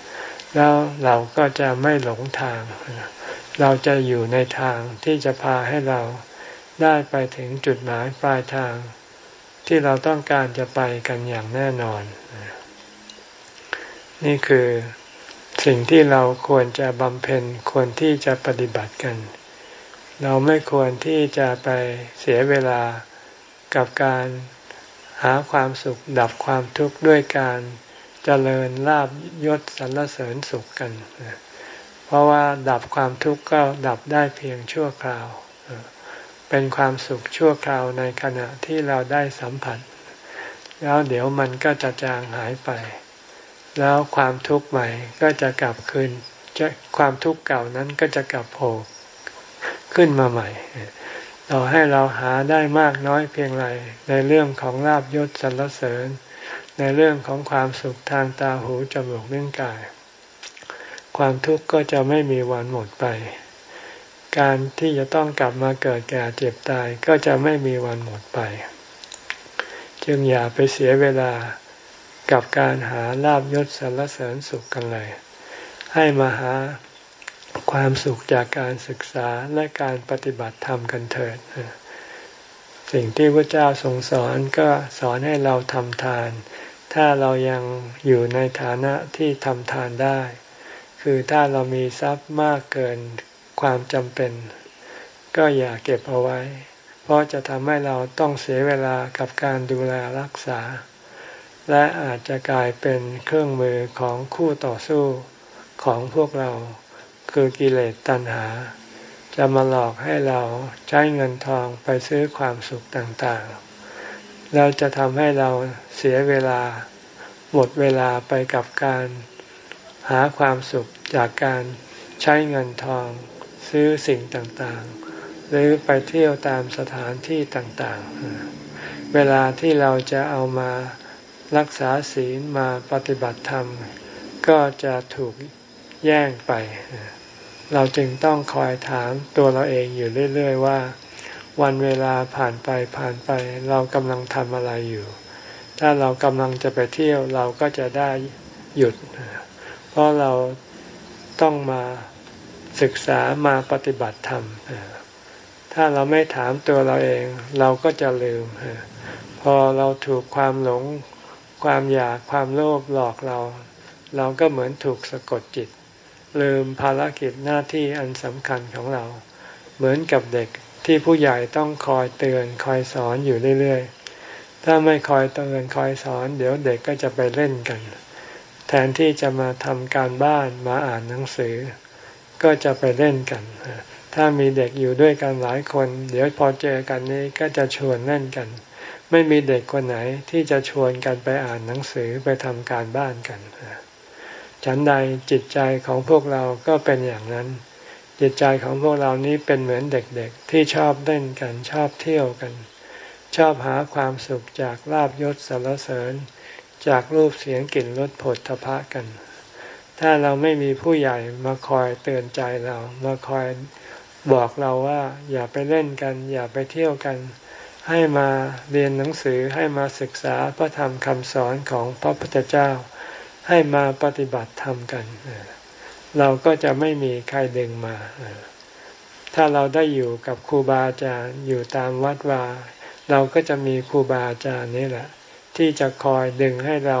ๆ แล้วเราก็จะไม่หลงทาง เราจะอยู่ในทางที่จะพาให้เรา ได้ไปถึงจุดหมายปลายทางที่เราต้องการจะไปกันอย่างแน่นอน นี่คือสิ่งที่เราควรจะบำเพ็ญควรที่จะปฏิบัติกัน เราไม่ควรที่จะไปเสียเวลากับการหาความสุขดับความทุกข์ด้วยการเจริญลาบยศสรรเสริญสุขกัน เพราะว่าดับความทุกข์ก็ดับได้เพียงชั่วคราว เป็นความสุขชั่วคราวในขณะที่เราได้สัมผัส แล้วเดี๋ยวมันก็จะจางหายไป แล้วความทุกข์ใหม่ก็จะกลับคืนจะความทุกข์เก่านั้นก็จะกลับโผล่ขึ้นมาใหม่ ต่อให้เราหาได้มากน้อยเพียงไรในเรื่องของลาบยศสรรเสริญ ในเรื่องของความสุขทางตาหูจมูกลิ้นกาย ความทุกข์ก็จะไม่มีวันหมดไป การที่จะต้องกลับมาเกิดแก่เจ็บตายก็จะไม่มีวันหมดไป จึงอย่าไปเสียเวลากับการหาลาบยศสรรเสริญสุขกันเลย ให้มาหาความสุขจากการศึกษาและการปฏิบัติธรรมกันเถิด สิ่งที่พระเจ้าทรงสอนก็สอนให้เราทำทาน ถ้าเรายังอยู่ในฐานะที่ทำทานได้ คือถ้าเรามีทรัพย์มากเกิน ความจำเป็น ก็อย่าเก็บเอาไว้ เพราะจะทำให้เราต้องเสียเวลากับการดูแลรักษา และอาจจะกลายเป็นเครื่องมือของคู่ต่อสู้ของพวกเราคือกิเลสตัณหา จะมาหลอกให้เราใช้เงินทองไปซื้อความสุขต่างๆเราจะทำให้เราเสียเวลาหมดเวลาไปกับการหาความสุขจากการใช้เงินทอง ซื้อสิ่งต่างๆ หรือไปเที่ยวตามสถานที่ต่างๆ เวลาที่เราจะเอามารักษาศีลมาปฏิบัติธรรม ก็จะถูกแย่งไป เราจึงต้องคอยถามตัวเราเองอยู่เรื่อย ๆ ว่า วันเวลาผ่านไปผ่านไป เรากำลังทำอะไรอยู่ ถ้าเรากำลังจะไปเที่ยวเราก็จะได้หยุด เพราะเราต้องมา ศึกษามาปฏิบัติธรรม ถ้าเราไม่ถามตัวเราเอง เราก็จะลืม พอเราถูกความหลง ความอยากความโลภหลอกเรา เราก็เหมือนถูกสะกดจิต ลืมภารกิจหน้าที่อันสำคัญของเรา เหมือนกับเด็กที่ผู้ใหญ่ต้องคอยเตือนคอยสอนอยู่เรื่อยๆ ถ้าไม่คอยเตือนคอยสอน เดี๋ยวเด็กก็จะไปเล่นกัน แทนที่จะมาทำการบ้านมาอ่านหนังสือ ก็จะไปเล่นกัน ถ้ามีเด็กอยู่ด้วยกันหลายคน เดี๋ยวพอเจอกันนี้ก็จะชวนเล่นกัน ไม่มีเด็กคนไหนที่จะชวนกันไปอ่านหนังสือไปทำการบ้านกัน ฉันใดจิตใจของพวกเราก็เป็นอย่างนั้น จิตใจของพวกเรานี้เป็นเหมือนเด็กๆ ที่ชอบเล่นกันชอบเที่ยวกัน ชอบหาความสุขจากลาบยศสรรเสริญ จากรูปเสียงกลิ่นรสผลทพะกัน ถ้าเราไม่มีผู้ใหญ่มาคอยเตือนใจเรา มาคอยบอกเราว่า อย่าไปเล่นกัน อย่าไปเที่ยวกัน ให้มาเรียนหนังสือให้มาศึกษาพระธรรมคำสอนของพระพุทธเจ้า ให้มาปฏิบัติธรรมกัน เราก็จะไม่มีใครดึงมา ถ้าเราได้อยู่กับครูบาอาจารย์อยู่ตามวัดวาเราก็จะมีครูบาอาจารย์นี่แหละ ที่จะคอยดึงให้เรา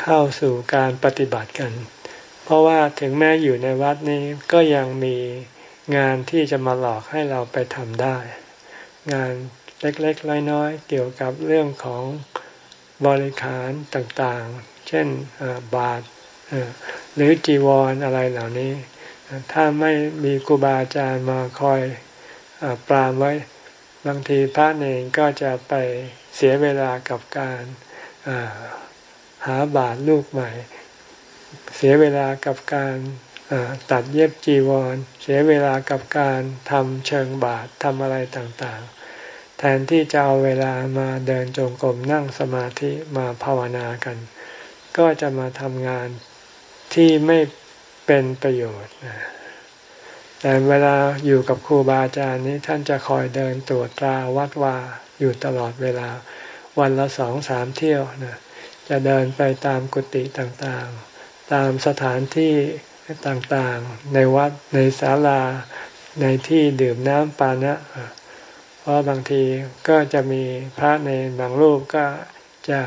เข้าสู่การปฏิบัติกัน เพราะว่าถึงแม้อยู่ในวัดนี้ก็ยังมีงานที่จะมาหลอกให้เราไปทำได้ งานเล็กๆน้อยๆเกี่ยวกับเรื่องของบริขารต่างๆ เช่นบาทหรือจีวรออะไรเหล่านี้ ถ้าไม่มีครูบาอาจารย์มาคอยอปรามไว้บางทีพระเองก็จะไปเสียเวลากับการ หาบาทลูกใหม่ เสียเวลากับการตัดเย็บจีวร เสียเวลากับการทำเชิงบาททำอะไรต่างๆ แทนที่จะเอาเวลามาเดินจงกรมนั่งสมาธิมาภาวนากัน ก็จะมาทำงานที่ไม่เป็นประโยชน์แต่เวลาอยู่กับครูบาอาจารย์นี้ท่านจะคอยเดินตรวจตราวัดว่าอยู่ตลอดเวลา วันละสองสามเที่ยวนะ จะเดินไปตามกุฏิต่างๆ ตามสถานที่ต่างๆ ในวัดในศาลาในที่ดื่มน้ำปานะ เพราะบางทีก็จะมีพระในบางรูปก็จะ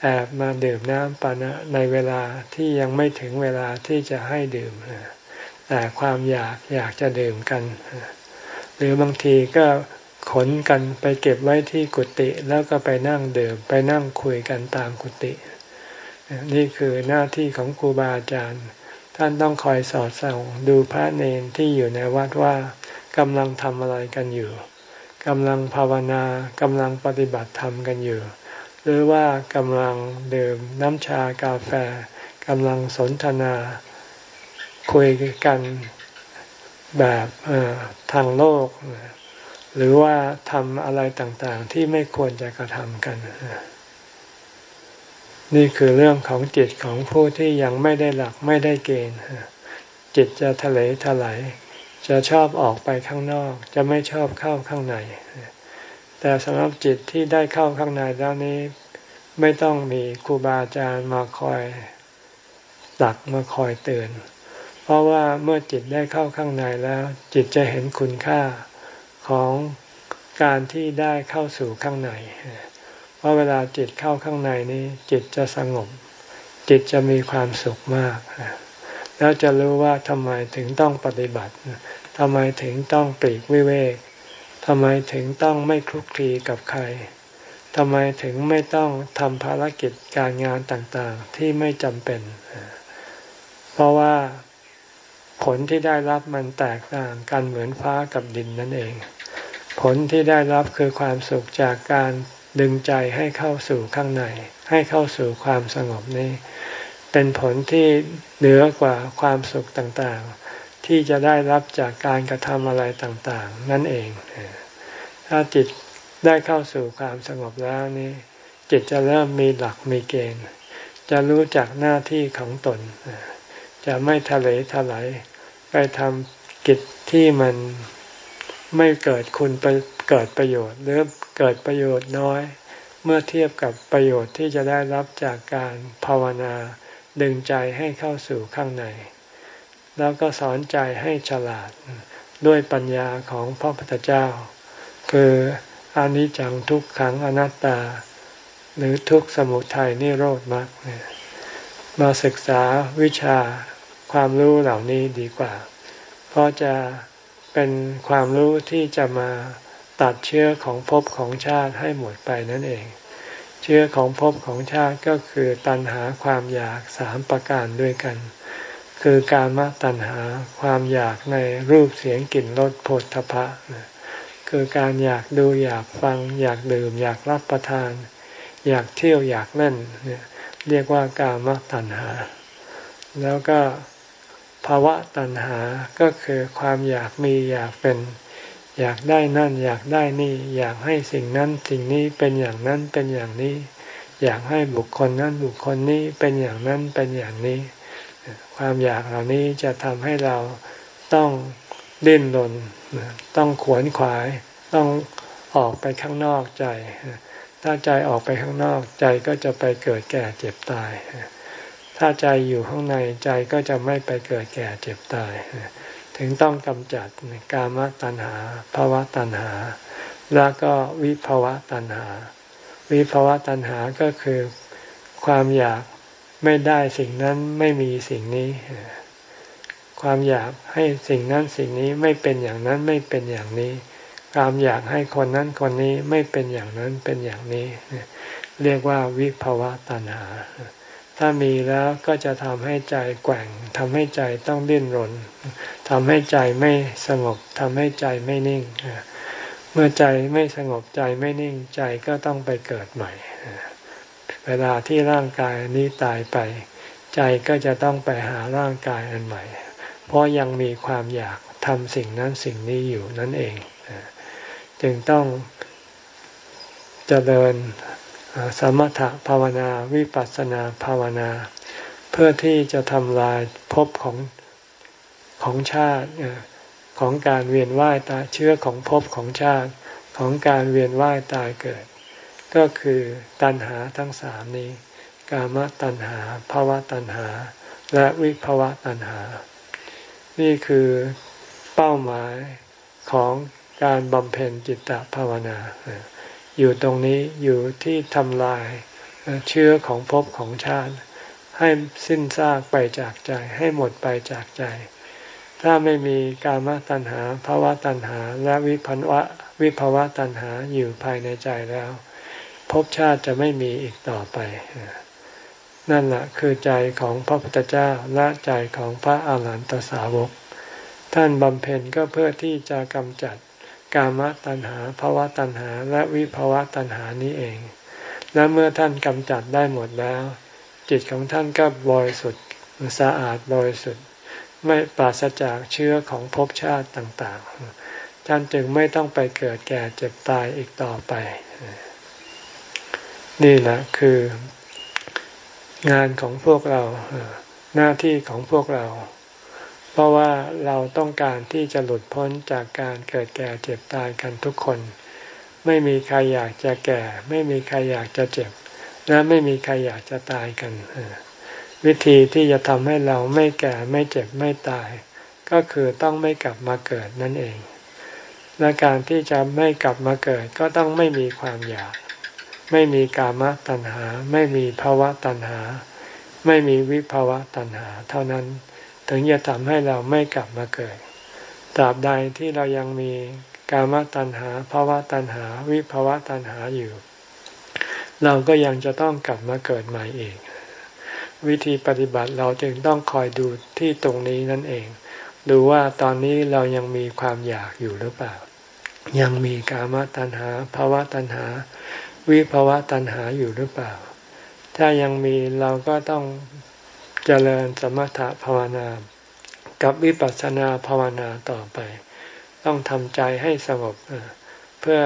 แอบมาดื่มน้ำปานะในเวลาที่ยังไม่ถึงเวลาที่จะให้ดื่ม แต่ความอยากอยากจะดื่มกัน หรือบางทีก็ ขนกันไปเก็บไว้ที่กุฏิแล้วก็ไปนั่งเดื่มไปนั่งคุยกันตามกุฏินี่คือหน้าที่ของครูบาอาจารย์ ท่านต้องคอยสอดส่องดูพระเนนที่อยู่ในวัดว่ากำลังทำอะไรกันอยู่กำลังภาวนากำลังปฏิบัติธรรมกันอยู่ หรือว่ากำลังดื่มน้ำชากาแฟกำลังสนทนา คุยกันแบบทางโลก หรือว่าทำอะไรต่างๆ ที่ไม่ควรจะกระทำกัน นี่คือเรื่องของจิตของผู้ที่ยังไม่ได้หลักไม่ได้เกณฑ์ จิตจะทะเลทลายจะชอบออกไปข้างนอก จะไม่ชอบเข้าข้างใน แต่สำหรับจิตที่ได้เข้าข้างในแล้วนี้ ไม่ต้องมีครูบาอาจารย์มาคอยตักมาคอยเตือน เพราะว่าเมื่อจิตได้เข้าข้างในแล้ว จิตจะเห็นคุณค่า ของการที่ได้เข้าสู่ข้างใน เพราะเวลาจิตเข้าข้างในนี้จิตจะสงบ จิตจะมีความสุขมาก แล้วจะรู้ว่าทำไมถึงต้องปฏิบัติทำไมถึงต้องปลีกวิเวกทำไมถึงต้องไม่คลุกคลีกับใครทำไมถึงไม่ต้องทำภารกิจการงานต่างๆที่ไม่จำเป็น เพราะว่า ผลที่ได้รับมันแตกต่างกันเหมือนฟ้ากับดินนั่นเอง ผลที่ได้รับคือความสุขจากการดึงใจให้เข้าสู่ข้างใน ให้เข้าสู่ความสงบนี้ เป็นผลที่เหนือกว่าความสุขต่างๆ ที่จะได้รับจากการกระทำอะไรต่างๆ นั่นเอง ถ้าจิตได้เข้าสู่ความสงบแล้วนี้ จิตจะเริ่มมีหลักมีเกณฑ์ จะรู้จักหน้าที่ของตน จะไม่ทะเลทลาย ไปทำกิจที่มันไม่เกิดคุณไปเกิดประโยชน์ หรือเกิดประโยชน์น้อย เมื่อเทียบกับประโยชน์ที่จะได้รับจากการภาวนาดึงใจให้เข้าสู่ข้างใน แล้วก็สอนใจให้ฉลาดด้วยปัญญาของพระพุทธเจ้า คืออนิจจังทุกขังอนัตตา หรือทุกสมุทัยนิโรธมรรคมาศึกษาวิชา ความรู้เหล่านี้ดีกว่า เพราะจะเป็นความรู้ที่จะมาตัดเชื้อของภพของชาติให้หมดไปนั่นเอง เชื้อของภพของชาติก็คือตัณหาความอยากสามประการด้วยกัน คือการมตัณหาความอยากในรูปเสียงกลิ่นรสโผฏฐพะ คือการอยากดูอยากฟัง อยากดื่ม อยากรับประทาน อยากเที่ยวอยากเล่นเนี่ยเรียกว่ากามตัณหา แล้วก็ ภาวะตัณหาก็คือความอยากมีอยากเป็น อยากได้นั่น อยากได้นี่ อยากให้สิ่งนั้นสิ่งนี้เป็นอย่างนั้นเป็นอย่างนี้ อยากให้บุคคลนั้นบุคคลนี้เป็นอย่างนั้นเป็นอย่างนี้ ความอยากเหล่านี้จะทำให้เราต้องดิ้นรนต้องขวนขวาย ต้องออกไปข้างนอกใจ ถ้าใจออกไปข้างนอกใจก็จะไปเกิดแก่เจ็บตาย ถ้าใจอยู่ข้างในใจก็จะไม่ไปเกิดแก่เจ็บตาย ถึงต้องกำจัดกามตัณหาภาวะตัณหา แล้วก็วิภาวะตัณหา วิภาวะตัณหาก็คือความอยากไม่ได้สิ่งนั้นไม่มีสิ่งนี้ ความอยากให้สิ่งนั้นสิ่งนี้ไม่เป็นอย่างนั้นไม่เป็นอย่างนี้ ความอยากให้คนนั้นคนนี้ไม่เป็นอย่างนั้นเป็นอย่างนี้ เรียกว่าวิภาวะตัณหา ถ้ามีแล้วก็จะทำให้ใจแกว่งทำให้ใจต้องดิ้นรนทำให้ใจไม่สงบทำให้ใจไม่นิ่ง เมื่อใจไม่สงบใจไม่นิ่งใจก็ต้องไปเกิดใหม่ เวลาที่ร่างกายนี้ตายไป ใจก็จะต้องไปหาร่างกายอันใหม่ เพราะยังมีความอยากทำสิ่งนั้นสิ่งนี้อยู่นั่นเอง จึงต้องจเจริญ สมถภาวนาวิปัสสนาภาวนา เพื่อที่จะทำลายภพของของชาติของการเวียนว่ายตายเชื้อของภพของชาติของการเวียนว่ายตายเกิด ก็คือตัณหาทั้งสามนี้ กามตัณหาภาวะตัณหา และวิภาวะตัณหา นี่คือเป้าหมายของการบำเพ็ญจิตตภาวนา อยู่ตรงนี้อยู่ที่ทำลายเชื้อของภพของชาติ ให้สิ้นซากไปจากใจ ให้หมดไปจากใจ ถ้าไม่มีกามตัณหาภาวะตัณหาและวิพันวะวิภาวะตัณหาอยู่ภายในใจแล้วภพชาติจะไม่มีอีกต่อไป นั่นแหละคือใจของพระพุทธเจ้าและใจของพระอาหารหันตสาวก ท่านบำเพ็ญก็เพื่อที่จะกำจัด กามตัณหาภาวะตัณหาและวิภาวะตัณหานี้เอง และเมื่อท่านกำจัดได้หมดแล้ว จิตของท่านก็บริสุทธิ์สะอาดบริสุทธิ์ ไม่ปราศจากเชื้อของภพชาติต่างๆ ท่านจึงไม่ต้องไปเกิดแก่เจ็บตายอีกต่อไป นี่แหละคืองานของพวกเราหน้าที่ของพวกเรา เพราะว่าเราต้องการที่จะหลุดพ้นจากการเกิดแก่เจ็บตายกันทุกคน ไม่มีใครอยากจะแก่ ไม่มีใครอยากจะเจ็บ และไม่มีใครอยากจะตายกัน วิธีที่จะทำให้เราไม่แก่ไม่เจ็บไม่ตาย ก็คือต้องไม่กลับมาเกิดนั่นเอง และการที่จะไม่กลับมาเกิดก็ต้องไม่มีความอยาก ไม่มีกามตัณหา ไม่มีภาวะตัณหา ไม่มีวิภาวะตัณหา เท่านั้น ถึงจะทำให้เราไม่กลับมาเกิดตราบใดที่เรายังมีกามตัณหาภาวะตัณหา วิภาวะตัณหาอยู่ เราก็ยังจะต้องกลับมาเกิดใหม่อีก วิธีปฏิบัติเราจึงต้องคอยดูที่ตรงนี้นั่นเอง ดูว่าตอนนี้เรายังมีความอยากอยู่หรือเปล่า ยังมีกามตัณหาภาวะตัณหา วิภาวะตัณหาอยู่หรือเปล่า ถ้ายังมีเราก็ต้อง เจริญสมถะภาวนา กับวิปัสสนาภาวนาต่อไป ต้องทำใจให้สงบเพื่อ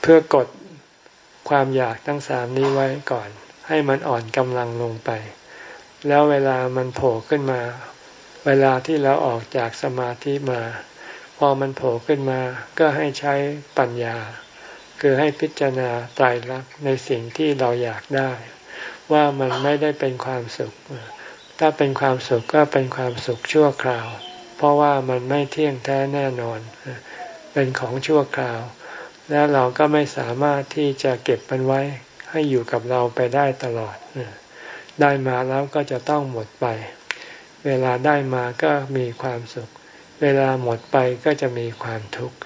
เพื่อกดความอยากทั้งสามนี้ไว้ก่อน ให้มันอ่อนกำลังลงไป แล้วเวลามันโผล่ขึ้นมา เวลาที่เราออกจากสมาธิมา พอมันโผล่ขึ้นมา ก็ให้ใช้ปัญญา คือให้พิจารณาไตรลักษณ์ในสิ่งที่เราอยากได้ ว่ามันไม่ได้เป็นความสุข ถ้าเป็นความสุขก็เป็นความสุขชั่วคราว เพราะว่ามันไม่เที่ยงแท้แน่นอน เป็นของชั่วคราว แล้วเราก็ไม่สามารถที่จะเก็บมันไว้ให้อยู่กับเราไปได้ตลอด ได้มาแล้วก็จะต้องหมดไป เวลาได้มาก็มีความสุข เวลาหมดไปก็จะมีความทุกข์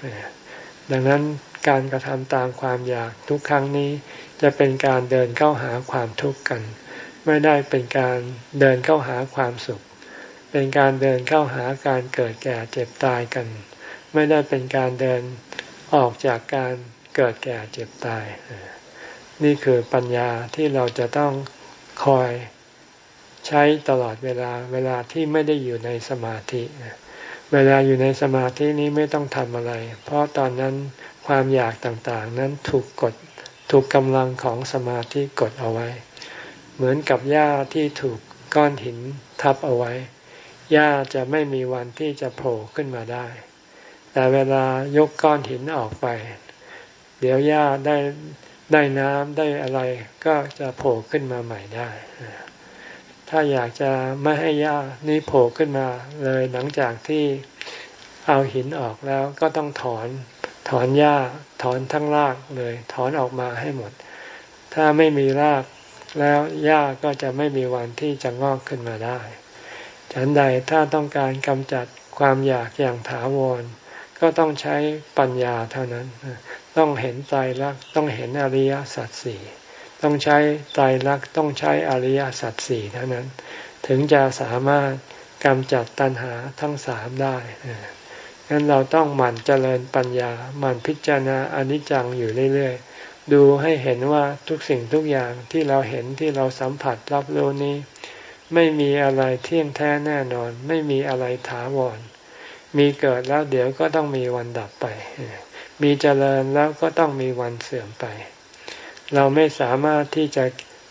ดังนั้นการกระทำตามความอยากทุกครั้งนี้ จะเป็นการเดินเข้าหาความทุกข์กัน ไม่ได้เป็นการเดินเข้าหาความสุข เป็นการเดินเข้าหาการเกิดแก่เจ็บตายกัน ไม่ได้เป็นการเดินออกจากการเกิดแก่เจ็บตาย นี่คือปัญญาที่เราจะต้องคอยใช้ตลอดเวลาเวลาที่ไม่ได้อยู่ในสมาธิ เวลาอยู่ในสมาธินี้ไม่ต้องทำอะไร เพราะตอนนั้นความอยากต่างๆ นั้นถูกกด ถูกกำลังของสมาธิกดเอาไว้ เหมือนกับหญ้าที่ถูกก้อนหินทับเอาไว้หญ้าจะไม่มีวันที่จะโผล่ขึ้นมาได้ แต่เวลายกก้อนหินออกไป เดี๋ยวหญ้าได้ได้น้ำได้อะไรก็จะโผล่ขึ้นมาใหม่ได้ ถ้าอยากจะไม่ให้หญ้านี้โผล่ขึ้นมาเลยหลังจากที่เอาหินออกแล้วก็ต้องถอน ถอนหญ้าถอนทั้งรากเลย ถอนออกมาให้หมด ถ้าไม่มีรากแล้วหญ้าก็จะไม่มีวันที่จะงอกขึ้นมาได้ ฉันใดถ้าต้องการกำจัดความอยากอย่างถาวร ก็ต้องใช้ปัญญาเท่านั้น ต้องเห็นใจรักต้องเห็นอริยสัจสี่ต้องใช้ใจรักต้องใช้อริยสัจสี่เท่านั้น ถึงจะสามารถกำจัดตัณหาทั้งสามได้ งั้นเราต้องหมั่นเจริญปัญญาหมั่นพิจารณาอนิจจังอยู่เรื่อยๆ ดูให้เห็นว่าทุกสิ่งทุกอย่างที่เราเห็นที่เราสัมผัสรับรู้นี้ ไม่มีอะไรเที่ยงแท้แน่นอน ไม่มีอะไรถาวร มีเกิดแล้วเดี๋ยวก็ต้องมีวันดับไป มีเจริญแล้วก็ต้องมีวันเสื่อมไป เราไม่สามารถที่จะ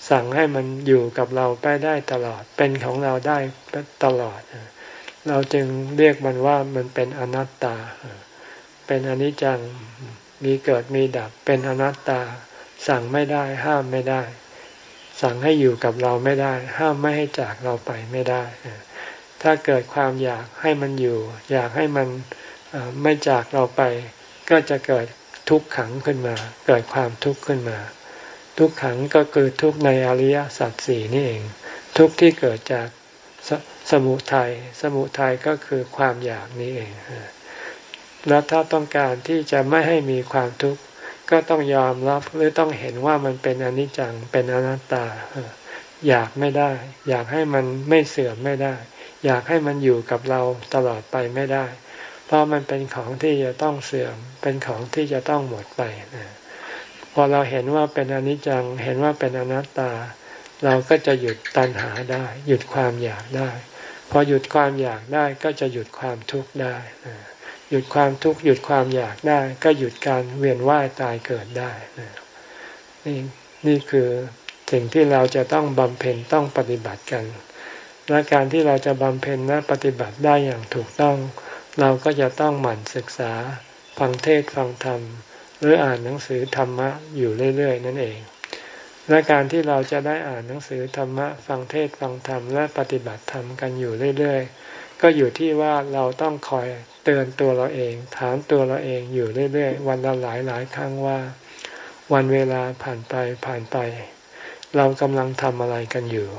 สั่งให้มันอยู่กับเราไปได้ตลอดเป็นของเราได้ตลอดเเราจึงเรียกมันว่ามันเป็นอนัตตา เป็นอนิจจัง มีเกิดมีดับ เป็นอนัตตา สั่งไม่ได้ ห้ามไม่ได้ สั่งให้อยู่กับเราไม่ได้ ห้ามไม่ให้จากเราไปไม่ได้ ถ้าเกิดความอยากให้มันอยู่ อยากให้มันไม่จากเราไป ก็จะเกิดทุกขังขึ้นมา เกิดความทุกข์ขึ้นมา ทุกขังก็คือทุกในอริยสัจสี่นี่เอง ทุกที่เกิดจาก สมุทัยสมุทัยก็คือความอยากนี้เองแล้วถ้าต้องการที่จะไม่ให้มีความทุกข์ก็ต้องยอมรับหรือต้องเห็นว่ามันเป็นอนิจจังเป็นอนัตตา อยากไม่ได้ อยากให้มันไม่เสื่อมไม่ได้ อยากให้มันอยู่กับเราตลอดไปไม่ได้ เพราะมันเป็นของที่จะต้องเสื่อม เป็นของที่จะต้องหมดไปนะพอเราเห็นว่าเป็นอนิจจัง เห็นว่าเป็นอนัตตา เราก็จะหยุดตัณหาได้ หยุดความอยากได้ พอหยุดความอยากได้ก็จะหยุดความทุกข์ได้ หยุดความทุกข์หยุดความอยากได้ ก็หยุดการเวียนว่ายตายเกิดได้นี่นี่คือสิ่งที่เราจะต้องบำเพ็ญต้องปฏิบัติกัน และการที่เราจะบำเพ็ญและปฏิบัติได้อย่างถูกต้อง เราก็จะต้องหมั่นศึกษาฟังเทศฟังธรรม หรืออ่านหนังสือธรรมะอยู่เรื่อยๆ นั่นเอง และการที่เราจะได้อ่านหนังสือธรรมะฟังเทศฟังธรรมและปฏิบัติธรรมกันอยู่เรื่อยๆ ก็อยู่ที่ว่าเราต้องคอยเตือนตัวเราเอง ถามตัวเราเองอยู่เรื่อยๆ วันละหลายหลายครั้งว่า วันเวลาผ่านไปผ่านไป เรากำลังทำอะไรกันอยู่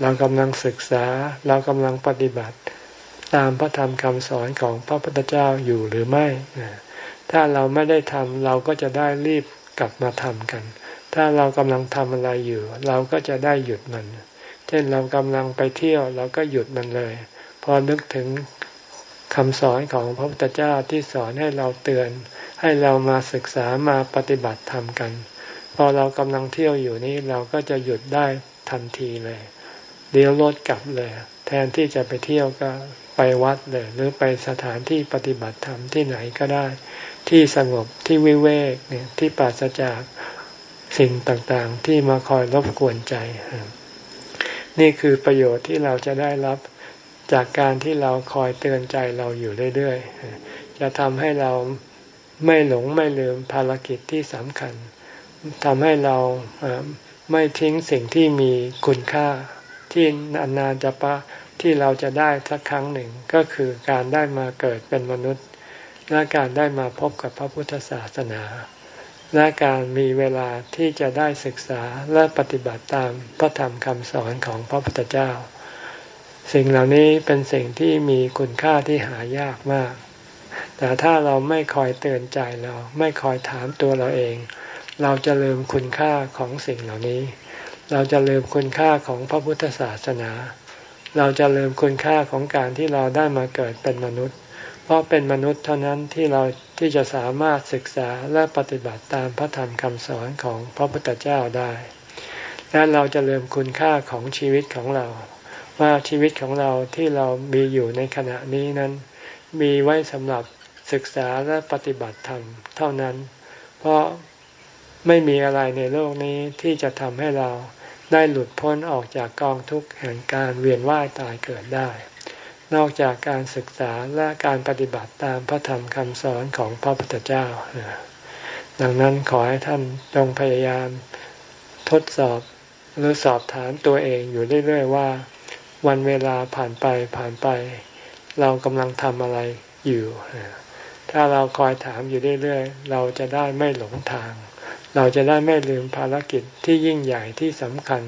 เรากำลังศึกษา เรากำลังปฏิบัติ ตามพระธรรมคำสอนของพระพุทธเจ้าอยู่หรือไม่ ถ้าเราไม่ได้ทำเราก็จะได้รีบกลับมาทำกัน ถ้าเรากำลังทำอะไรอยู่ เราก็จะได้หยุดมัน เช่นเรากำลังไปเที่ยวเราก็หยุดมันเลย พอนึกถึงคำสอนของพระพุทธเจ้าที่สอนให้เราเตือน ให้เรามาศึกษามาปฏิบัติธรรมกัน พอเรากำลังเที่ยวอยู่นี้เราก็จะหยุดได้ทันทีเลย เดี๋ยวรถกลับเลย แทนที่จะไปเที่ยวก็ไปวัดเลย หรือไปสถานที่ปฏิบัติธรรมที่ไหนก็ได้ ที่สงบที่วิเวกเนี่ยที่ปราศจาก สิ่งต่างๆ ที่มาคอยรบกวนใจ นี่คือประโยชน์ที่เราจะได้รับจากการที่เราคอยเตือนใจเราอยู่เรื่อยๆ จะทำให้เราไม่หลงไม่ลืมภารกิจที่สำคัญทำให้เราไม่ทิ้งสิ่งที่มีคุณค่าที่นานๆจะปะที่เราจะได้สักครั้งหนึ่งก็คือการได้มาเกิดเป็นมนุษย์ และการได้มาพบกับพระพุทธศาสนา และการมีเวลาที่จะได้ศึกษาและปฏิบัติตามพระธรรมคำสอนของพระพุทธเจ้า สิ่งเหล่านี้เป็นสิ่งที่มีคุณค่าที่หายากมาก แต่ถ้าเราไม่คอยเตือนใจเราไม่คอยถามตัวเราเอง เราจะลืมคุณค่าของสิ่งเหล่านี้ เราจะลืมคุณค่าของพระพุทธศาสนา เราจะลืมคุณค่าของการที่เราได้มาเกิดเป็นมนุษย์ เพราะเป็นมนุษย์เท่านั้นที่เรา ที่จะสามารถศึกษาและปฏิบัติตามพระธรรมคำสอนของพระพุทธเจ้าได้ และเราจะเริ่มคุณค่าของชีวิตของเรา ว่าชีวิตของเราที่เรามีอยู่ในขณะนี้นั้น มีไว้สำหรับศึกษาและปฏิบัติธรรมเท่านั้น เพราะไม่มีอะไรในโลกนี้ที่จะทำให้เราได้หลุดพ้นออกจากกองทุกข์แห่งการเวียนว่ายตายเกิดได้ นอกจากการศึกษาและการปฏิบัติตามพระธรรมคำสอนของพระพุทธเจ้า ดังนั้นขอให้ท่านจงพยายามทดสอบหรือสอบถามตัวเองอยู่เรื่อย ๆ ว่า วันเวลาผ่านไปผ่านไป เรากำลังทำอะไรอยู่ ถ้าเราคอยถามอยู่เรื่อยๆ เราจะได้ไม่หลงทาง เราจะได้ไม่ลืมภารกิจที่ยิ่งใหญ่ที่สำคัญ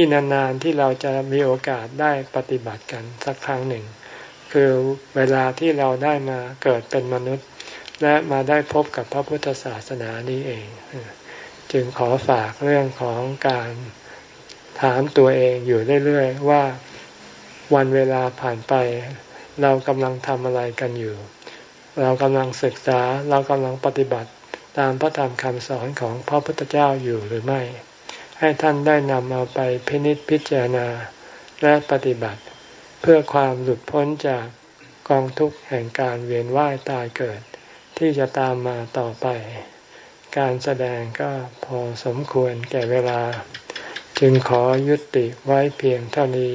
ที่นานๆที่เราจะมีโอกาสได้ปฏิบัติกันสักครั้งหนึ่ง คือเวลาที่เราได้มาเกิดเป็นมนุษย์ และมาได้พบกับพระพุทธศาสนานี้เอง จึงขอฝากเรื่องของการถามตัวเองอยู่เรื่อยๆว่าวันเวลาผ่านไป เรากำลังทำอะไรกันอยู่ เรากำลังศึกษาเรากำลังปฏิบัติตามพระธรรมคำสอนของพระพุทธเจ้าอยู่หรือไม่ ให้ท่านได้นำเอาไปพินิจพิจารณาและปฏิบัติ เพื่อความหลุดพ้นจากกองทุกข์แห่งการเวียนว่ายตายเกิด ที่จะตามมาต่อไป การแสดงก็พอสมควรแก่เวลา จึงขอยุติไว้เพียงเท่านี้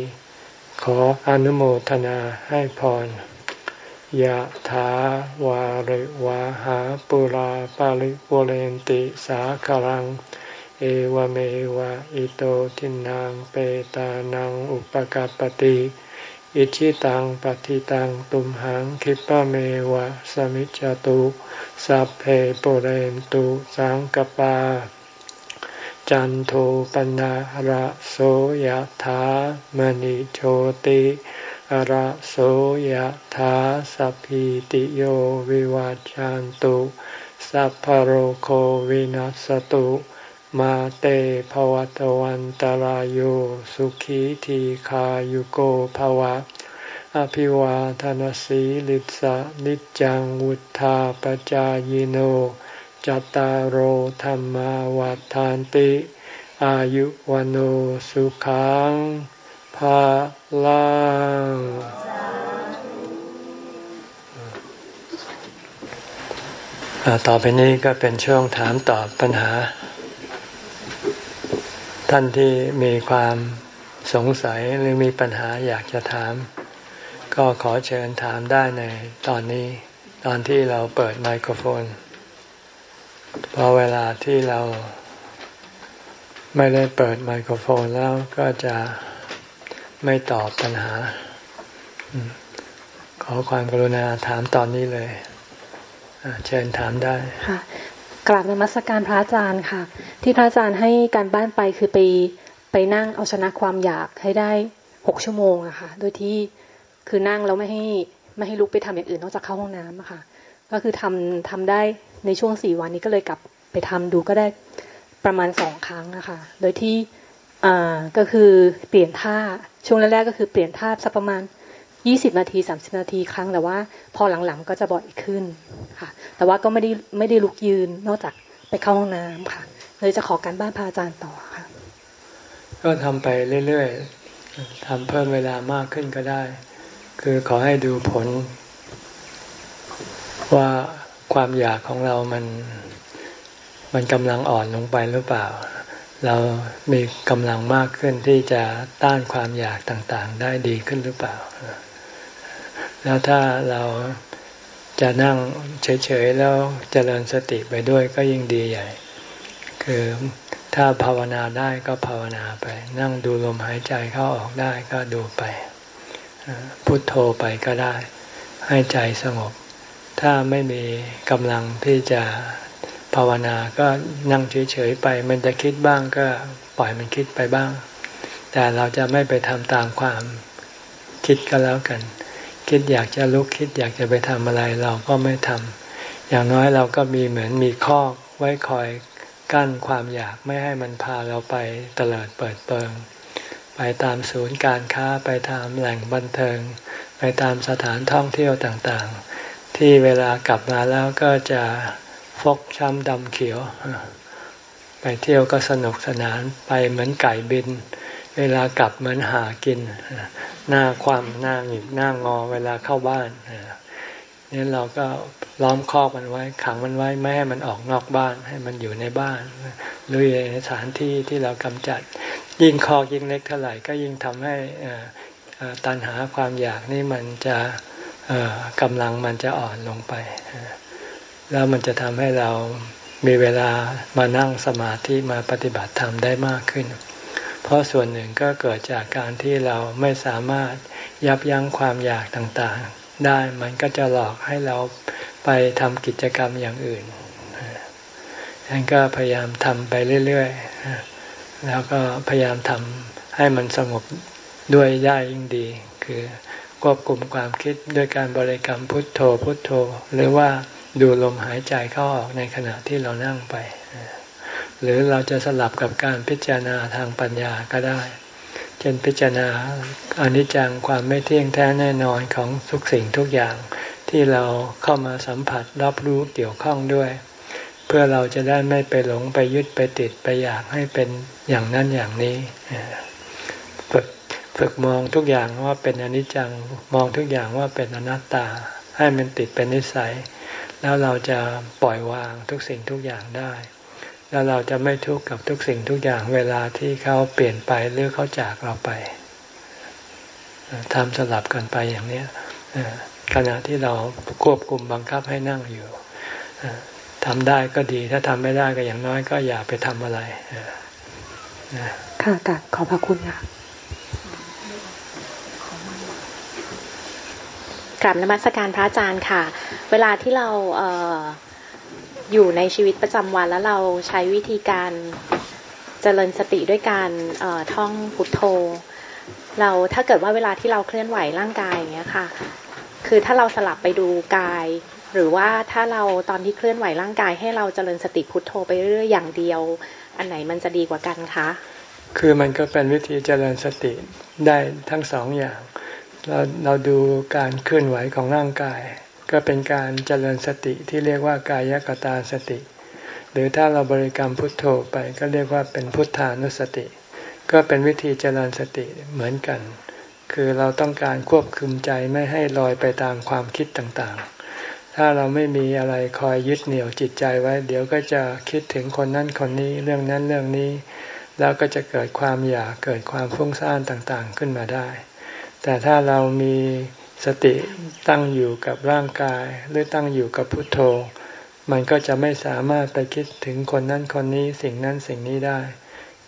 ขออนุโมทนาให้พรยะถาวาริวาหาปุราปาริปุเรนติสาคลัง เอวเมวะอิโตทินังเปตานังอุปกัปติอิชิตังปฏิตังตุมหังคิปะเมวะสมิจจตุสัพเพปเรนตุสังกปา จันโทปนะระโสยถามณิโชติระโสยถาสัพพิติโยวิวัจจันตุสัพพโรโควินัสตุ มาเตภวตวันตารโยสุขีทีขายุโกภวะ อภิวาทานสีลิสะนิจังวุธาปจายโนจตารโหธรรมวาทานติ อายุวันโอสุขังภาลังต่อไปนี้ก็เป็นช่วงถามตอบปัญหา ท่านที่มีความสงสัยหรือมีปัญหาอยากจะถาม ก็ขอเชิญถามได้ในตอนนี้ ตอนที่เราเปิดไมโครโฟนพอเวลาที่เราไม่ได้เปิดไมโครโฟนแล้วก็จะไม่ตอบปัญหา ขอความกรุณาถามตอนนี้เลยเชิญถามได้ค่ะ กราบนมัสการพระอาจารย์ค่ะ ที่พระอาจารย์ให้การบ้านไปคือไปไปนั่งเอาชนะความอยากให้ได้หกชั่วโมงอะค่ะ โดยที่คือนั่งแล้วไม่ให้ไม่ให้ลุกไปทำอย่างอื่นนอกจากเข้าห้องน้ำอะค่ะ ก็คือทำทำได้ในช่วงสี่วันนี้ก็เลยกลับไปทำดูก็ได้ประมาณสองครั้งนะคะ โดยที่อ่าก็คือเปลี่ยนท่าช่วงแรกๆก็คือเปลี่ยนท่าสักประมาณ ยี่สิบนาทีสามสิบนาทีครั้งแต่ว่า พอหลังๆก็จะบ่อยขึ้นค่ะ แต่ว่าก็ไม่ได้ไม่ได้ลุกยืนนอกจากไปเข้าห้องน้ำค่ะ เลยจะขอการบ้านพระอาจารย์ต่อค่ะ ก็ทำไปเรื่อยๆทำเพิ่มเวลามากขึ้นก็ได้ คือขอให้ดูผล ว่าความอยากของเรามัน มันกำลังอ่อนลงไปหรือเปล่า เรามีกำลังมากขึ้นที่จะต้านความอยากต่างๆ ได้ดีขึ้นหรือเปล่า แล้วถ้าเราจะนั่งเฉยๆแล้วเจริญสติไปด้วยก็ยิ่งดีใหญ่ คือถ้าภาวนาได้ก็ภาวนาไป นั่งดูลมหายใจเข้าออกได้ก็ดูไปพุทโธไปก็ได้ ให้ใจสงบ ถ้าไม่มีกำลังที่จะภาวนาก็นั่งเฉยๆไป มันจะคิดบ้างก็ปล่อยมันคิดไปบ้าง แต่เราจะไม่ไปทำตามความคิดก็แล้วกัน คิดอยากจะลุกคิดอยากจะไปทำอะไรเราก็ไม่ทำอย่างน้อยเราก็มีเหมือนมีข้อไว้คอยกั้นความอยากไม่ให้มันพาเราไปเตลิดเปิดเปิง ไปตามศูนย์การค้าไปตามแหล่งบันเทิง ไปตามสถานท่องเที่ยวต่างๆ ที่เวลากลับมาแล้วก็จะฟกช้ำดำเขียว ไปเที่ยวก็สนุกสนานไปเหมือนไก่บิน เวลากลับเหมือนหากิน หน้าความหน้าหงิกหน้างอเวลาเข้าบ้านนี่เราก็ล้อมคอกมันไว้ ขังมันไว้ไม่ให้มันออกนอกบ้าน ให้มันอยู่ในบ้านหรือในสถานที่ที่เรากำจัด ยิ่งคอกยิ่งเล็กเท่าไหร่ก็ยิ่งทำให้ตันหาความอยากนี่มันจะกำลังมันจะอ่อนลงไป แล้วมันจะทำให้เรามีเวลามานั่งสมาธิมาปฏิบัติธรรมได้มากขึ้น เพราะส่วนหนึ่งก็เกิดจากการที่เราไม่สามารถยับยั้งความอยากต่างๆ ได้มันก็จะหลอกให้เราไปทำกิจกรรมอย่างอื่นดันั้นก็พยายามทำไปเรื่อยๆ แล้วก็พยายามทำให้มันสงบด้วยได้ยิ่งดี คือควบคุมความคิดด้วยการบริกรรมพุทโธพุทโธ หรือว่าดูลมหายใจเข้าออกในขณะที่เรานั่งไป หรือเราจะสลับกับการพิจารณาทางปัญญาก็ได้ เช่นพิจารณาอนิจจังความไม่เที่ยงแท้แน่นอนของทุกสิ่งทุกอย่างที่เราเข้ามาสัมผัสรับรู้เกี่ยวข้องด้วย เพื่อเราจะได้ไม่ไปหลงไปยึดไปติดไปอยากให้เป็นอย่างนั้นอย่างนี้ฝึกฝึกมองทุกอย่างว่าเป็นอนิจจังมองทุกอย่างว่าเป็นอนัตตา ให้มันติดเป็นนิสัย แล้วเราจะปล่อยวางทุกสิ่งทุกอย่างได้ แล้วเราจะไม่ทุกข์กับทุกสิ่งทุกอย่างเวลาที่เขาเปลี่ยนไปหรือเขาจากเราไปทำสลับกันไปอย่างนี้ขณะที่เราควบคุมบังคับให้นั่งอยู่ทำได้ก็ดี ถ้าทำไม่ได้ก็อย่างน้อยก็อย่าไปทำอะไรค่ะกับขอบพระคุณค่ะกลับนมัสการพระอาจารย์ค่ะ เวลาที่เราเอยู่ในชีวิตประจำวันแล้วเราใช้วิธีการเจริญสติด้วยการท่องพุทโธ เราถ้าเกิดว่าเวลาที่เราเคลื่อนไหวร่างกายอย่างเงี้ยค่ะ คือถ้าเราสลับไปดูกาย หรือว่าถ้าเราตอนที่เคลื่อนไหวร่างกาย ให้เราเจริญสติพุทโธไปเรื่อยอย่างเดียว อันไหนมันจะดีกว่ากันคะคือมันก็เป็นวิธีเจริญสติได้ทั้งสองอย่าง เราเราดูการเคลื่อนไหวของร่างกาย ก็เป็นการเจริญสติที่เรียกว่ากายกตาสติ หรือถ้าเราบริกรรมพุทโธไปก็เรียกว่าเป็นพุทธานุสติ ก็เป็นวิธีเจริญสติเหมือนกัน คือเราต้องการควบคุมใจไม่ให้ลอยไปตามความคิดต่างๆ ถ้าเราไม่มีอะไรคอยยึดเหนี่ยวจิตใจไว้ เดี๋ยวก็จะคิดถึงคนนั้นคนนี้เรื่องนั้นเรื่องนี้ แล้วก็จะเกิดความอยากเกิดความฟุ้งซ่านต่างๆขึ้นมาได้ แต่ถ้าเรามี สติตั้งอยู่กับร่างกาย หรือตั้งอยู่กับพุทโธ มันก็จะไม่สามารถไปคิดถึงคนนั้นคนนี้สิ่งนั้นสิ่งนี้ได้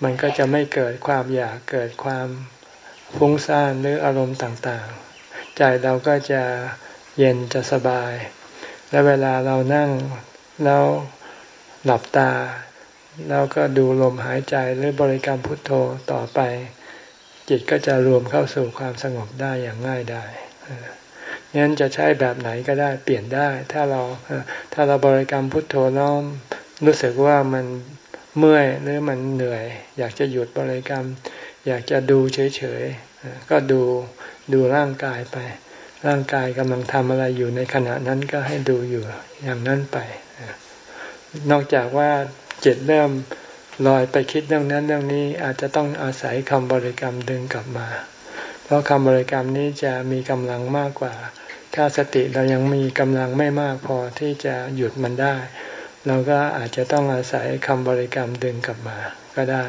มันก็จะไม่เกิดความอยากเกิดความฟุ้งซ่านหรืออารมณ์ต่างๆ ใจเราก็จะเย็นจะสบาย และเวลาเรานั่งแล้วหลับตา แล้วก็ดูลมหายใจหรือบริกรรมพุทโธต่อไป จิตก็จะรวมเข้าสู่ความสงบได้อย่างง่ายได้ งั้นจะใช้แบบไหนก็ได้เปลี่ยนได้ ถ้าเราถ้าเราบริกรรมพุทโธแล้วรู้สึกว่ามันเมื่อยหรือมันเหนื่อย อยากจะหยุดบริกรรม อยากจะดูเฉยๆก็ดูดูร่างกายไป ร่างกายกำลังทำอะไรอยู่ในขณะนั้นก็ให้ดูอยู่อย่างนั้นไป นอกจากว่าจิตเริ่มลอยไปคิดเรื่องนั้นเรื่องนี้อาจจะต้องอาศัยคำบริกรรมดึงกลับมา เพราะคำบริกรรมนี้จะมีกำลังมากกว่า ถ้าสติเรายังมีกำลังไม่มากพอที่จะหยุดมันได้ เราก็อาจจะต้องอาศัยคำบริกรรมดึงกลับมาก็ได้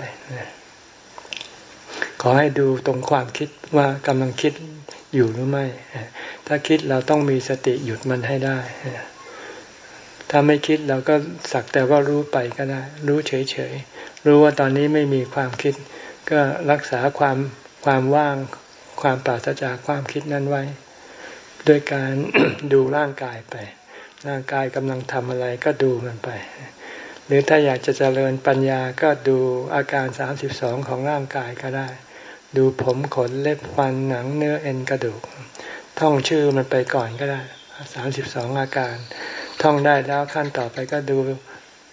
ขอให้ดูตรงความคิดว่ากำลังคิดอยู่หรือไม่ ถ้าคิดเราต้องมีสติหยุดมันให้ได้ ถ้าไม่คิดเราก็สักแต่ว่ารู้ไปก็ได้ รู้เฉยๆ รู้ว่าตอนนี้ไม่มีความคิด ก็รักษาความความว่าง ความปราศจากความคิดนั้นไว้ ด้วยการดูร่างกายไป ร่างกายกำลังทำอะไรก็ดูมันไป หรือถ้าอยากจะเจริญปัญญาก็ดูอาการสามสิบสองของร่างกายก็ได้ ดูผมขนเล็บฟันหนังเนื้อเอ็นกระดูก ท่องชื่อมันไปก่อนก็ได้สามสิบสองอาการ ท่องได้แล้วขั้นต่อไปก็ดู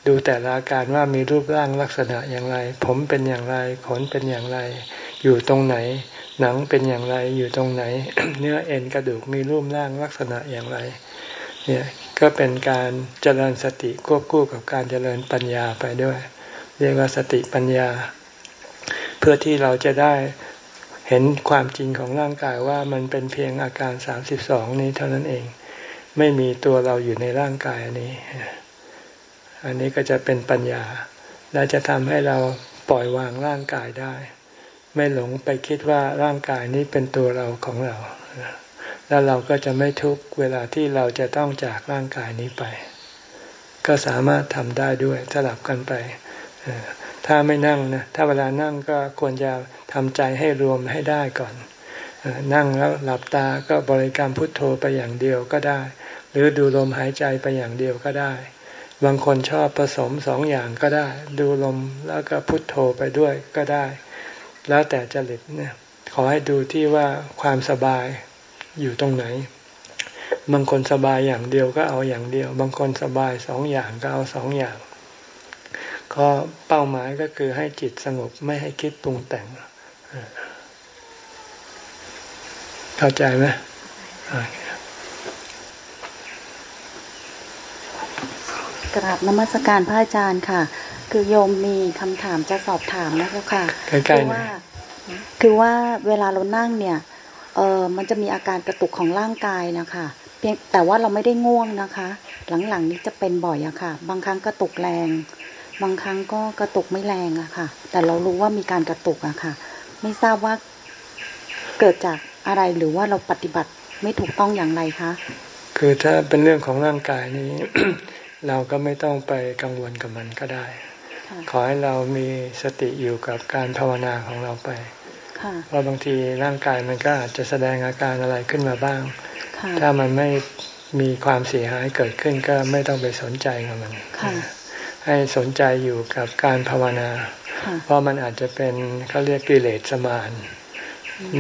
ดูแต่ละอาการว่ามีรูปร่างลักษณะอย่างไร ผมเป็นอย่างไร ขนเป็นอย่างไร อยู่ตรงไหน หนังเป็นอย่างไรอยู่ตรงไหน เนื้อเอ็นกระดูกมีรูปร่างลักษณะอย่างไรเนี่ยก็เป็นการเจริญสติควบคู่กับการเจริญปัญญาไปด้วย เรียกว่าสติปัญญา เพื่อที่เราจะได้เห็นความจริงของร่างกายว่ามันเป็นเพียงอาการสามสิบสองนี้เท่านั้นเอง ไม่มีตัวเราอยู่ในร่างกายอันนี้ อันนี้ก็จะเป็นปัญญา และจะทำให้เราปล่อยวางร่างกายได้ ไม่หลงไปคิดว่าร่างกายนี้เป็นตัวเราของเรา แล้วเราก็จะไม่ทุกเวลาที่เราจะต้องจากร่างกายนี้ไป ก็สามารถทำได้ด้วยสลับกันไป ถ้าไม่นั่งนะถ้าเวลานั่งก็ควรจะทำใจให้รวมให้ได้ก่อน นั่งแล้วหลับตาก็บริกรรมพุทโธไปอย่างเดียวก็ได้ หรือดูลมหายใจไปอย่างเดียวก็ได้บางคนชอบผสมสองอย่างก็ได้ ดูลมแล้วก็พุทโธไปด้วยก็ได้ แล้วแต่จริตเนี่ยขอให้ดูที่ว่าความสบายอยู่ตรงไหน บางคนสบายอย่างเดียวก็เอาอย่างเดียว บางคนสบายสองอย่างก็เอาสองอย่าง ก็เป้าหมายก็คือให้จิตสงบไม่ให้คิดปรุงแต่ง เข้าใจไหมกราบนมัสการพระอาจารย์ค่ะ คือโยมมีคำถามจะสอบถามนะเจ้าค่ะคือว่า คือว่าเวลาเรานั่งเนี่ย เออมันจะมีอาการกระตุกของร่างกายนะคะเพียงแต่ว่าเราไม่ได้ง่วงนะคะ หลังๆนี้จะเป็นบ่อยอะค่ะ บางครั้งกระตุกแรง บางครั้งก็กระตุกไม่แรงอะค่ะ แต่เรารู้ว่ามีการกระตุกอะค่ะ ไม่ทราบว่าเกิดจากอะไรหรือว่าเราปฏิบัติไม่ถูกต้องอย่างไรคะคือถ้าเป็นเรื่องของร่างกายนี้ เราก็ไม่ต้องไปกังวลกับมันก็ได้ ขอให้เรามีสติอยู่กับการภาวนาของเราไปเพราะบางทีร่างกายมันก็อาจจะแสดงอาการอะไรขึ้นมาบ้าง ถ้ามันไม่มีความเสียหายเกิดขึ้นก็ไม่ต้องไปสนใจกับมันให้สนใจอยู่กับการภาวนา เพราะมันอาจจะเป็นเขาเรียกกิเลสสมาน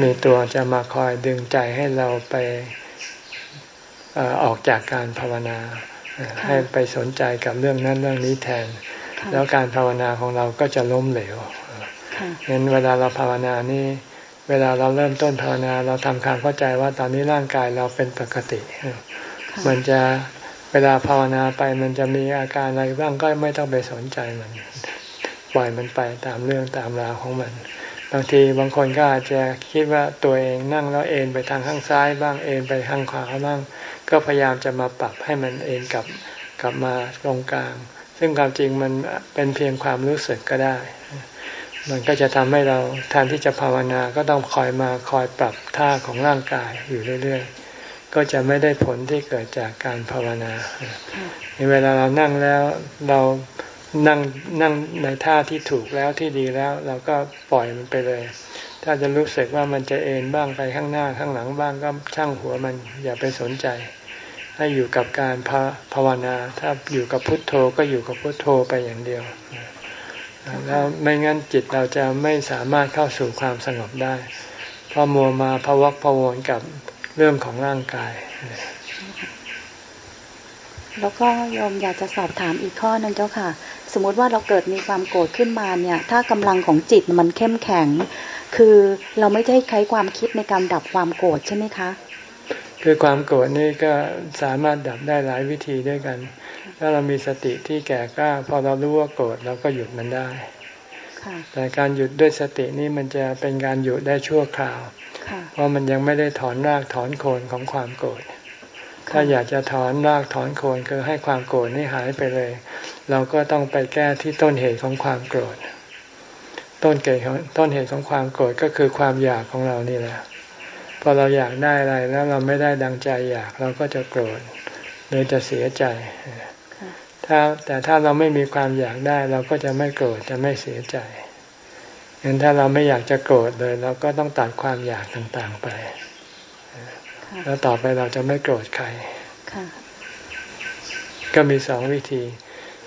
มีตัวจะมาคอยดึงใจให้เราไปออกจากการภาวนา ให้ไปสนใจกับเรื่องนั้นเรื่องนี้แทน แล้วการภาวนาของเราก็จะล้มเหลวเห็นเวลาเราภาวนานี่เวลาเราเริ่มต้นภาวนาเราทำความเข้าใจว่าตอนนี้ร่างกายเราเป็นปกติ มันจะเวลาภาวนาไปมันจะมีอาการอะไรบ้างก็ไม่ต้องไปสนใจมัน ปล่อยมันไปตามเรื่องตามราวของมัน บางทีบางคนก็อาจจะคิดว่าตัวเองนั่งแล้วเอนไปทางข้างซ้ายบ้างเอนไปทางขวาบ้าง ก็พยายามจะมาปรับให้มันเอนกลับกลับมาตรงกลาง ซึ่งความจริงมันเป็นเพียงความรู้สึกก็ได้ มันก็จะทำให้เราแทนที่จะภาวนาก็ต้องคอยมาคอยปรับท่าของร่างกายอยู่เรื่อยๆ ก็จะไม่ได้ผลที่เกิดจากการภาวนาเวลาเรานั่งแล้วเรานั่งนั่งในท่าที่ถูกแล้วที่ดีแล้ว เราก็ปล่อยมันไปเลย ถ้าจะรู้สึกว่ามันจะเอ็นบ้างไปข้างหน้าข้างหลังบ้างก็ช่างหัวมันอย่าไปสนใจ ให้อยู่กับการภาวนา ถ้าอยู่กับพุทโธก็อยู่กับพุทโธไปอย่างเดียวแล้วไม่งั้นจิตเราจะไม่สามารถเข้าสู่ความสงบได้ เพราะมัวมาพวักพวนกับเรื่องของร่างกาย แล้วก็โยมอยากจะสอบถามอีกข้อนึงเจ้าค่ะ สมมติว่าเราเกิดมีความโกรธขึ้นมาเนี่ย ถ้ากำลังของจิตมันเข้มแข็ง คือเราไม่ได้ใช้ความคิดในการดับความโกรธใช่ไหมคะ คือความโกรธนี่ก็สามารถดับได้หลายวิธีด้วยกัน ถ้าเรามีสติที่แก่กล้าพอเรารู้ว่าโกรธเราก็หยุดมันได้แต่การหยุดด้วยสตินี่มันจะเป็นการหยุดได้ชั่วคราว เพราะมันยังไม่ได้ถอนรากถอนโคนของความโกรธ ถ้าอยากจะถอนรากถอนโคนคือให้ความโกรธนี่หายไปเลย เราก็ต้องไปแก้ที่ต้นเหตุของความโกรธ ต้นเกิดของต้นเหตุของความโกรธก็คือความอยากของเรานี่แหละ พอเราอยากได้อะไรแล้วเราไม่ได้ดังใจอยากเราก็จะโกรธเลยจะเสียใจ ถ้าแต่ถ้าเราไม่มีความอยากได้ เราก็จะไม่โกรธจะไม่เสียใจงั้นถ้าเราไม่อยากจะโกรธเลย เราก็ต้องตัดความอยากต่างๆไป แล้วต่อไปเราจะไม่โกรธใคร ก็มีสองวิธี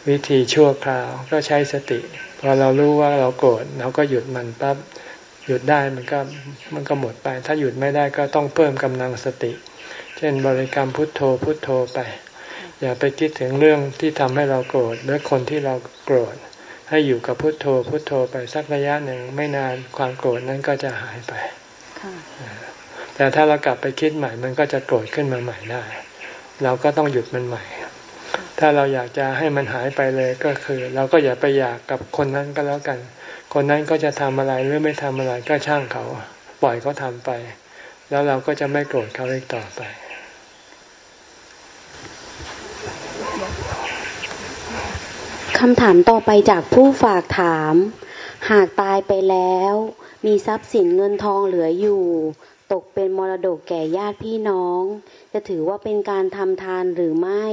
วิธีชั่วคราวก็ใช้สติ พอเรารู้ว่าเราโกรธเราก็หยุดมันปั๊บ หยุดได้มันก็มันก็หมดไป ถ้าหยุดไม่ได้ก็ต้องเพิ่มกำลังสติ เช่นบริกรรมพุทโธพุทโธไป อย่าไปคิดถึงเรื่องที่ทำให้เราโกรธหรือคนที่เราโกรธ ให้อยู่กับพุทโธพุทโธไปสักระยะหนึ่งไม่นานความโกรธนั้นก็จะหายไปแต่ถ้าเรากลับไปคิดใหม่ มันก็จะโกรธขึ้นมาใหม่ได้ เราก็ต้องหยุดมันใหม่ ถ้าเราอยากจะให้มันหายไปเลยก็คือ เราก็อย่าไปอยากกับคนนั้นก็แล้วกัน คนนั้นก็จะทำอะไรหรือไม่ทำอะไรก็ช่างเขา ปล่อยเขาทาไป แล้วเราก็จะไม่โกรธเขาอีกต่อไปคำถามต่อไปจากผู้ฝากถาม หากตายไปแล้ว มีทรัพย์สินเงินทองเหลืออยู่ ตกเป็นมรดกแก่ญาติพี่น้อง จะถือว่าเป็นการทำทานหรือไม่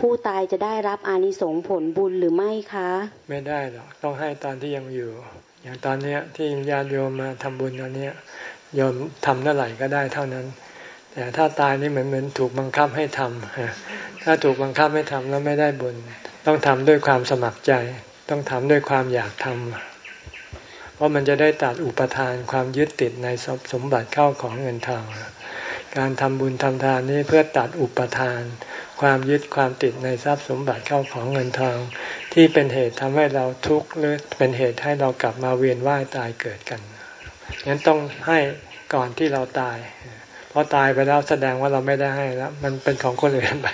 ผู้ตายจะได้รับอานิสงส์ผลบุญหรือไม่คะ ไม่ได้หรอกต้องให้ตอนที่ยังอยู่ อย่างตอนนี้ที่ญาติโยมมาทำบุญตอนนี้โยมทำเท่าไหร่ก็ได้เท่านั้น แต่ถ้าตายนี่เหมือนเหมือนถูกบังคับให้ทำถ้าถูกบังคับให้ทำแล้วไม่ได้บุญ ต้องทำด้วยความสมัครใจ ต้องทำด้วยความอยากทำเพราะมันจะได้ตัดอุปทานความยึดติดในสมบัติเข้าของเงินทอง การทำบุญทำทานนี้เพื่อตัดอุปทาน ความยึดความติดในทรัพย์สมบัติเข้าของเงินทอง ที่เป็นเหตุทำให้เราทุกข์หรือเป็นเหตุให้เรากลับมาเวียนว่ายตายเกิดกันงั้นต้องให้ก่อนที่เราตายพอตายไปแล้วแสดงว่าเราไม่ได้ให้แล้ว มันเป็นของคนอื่นไป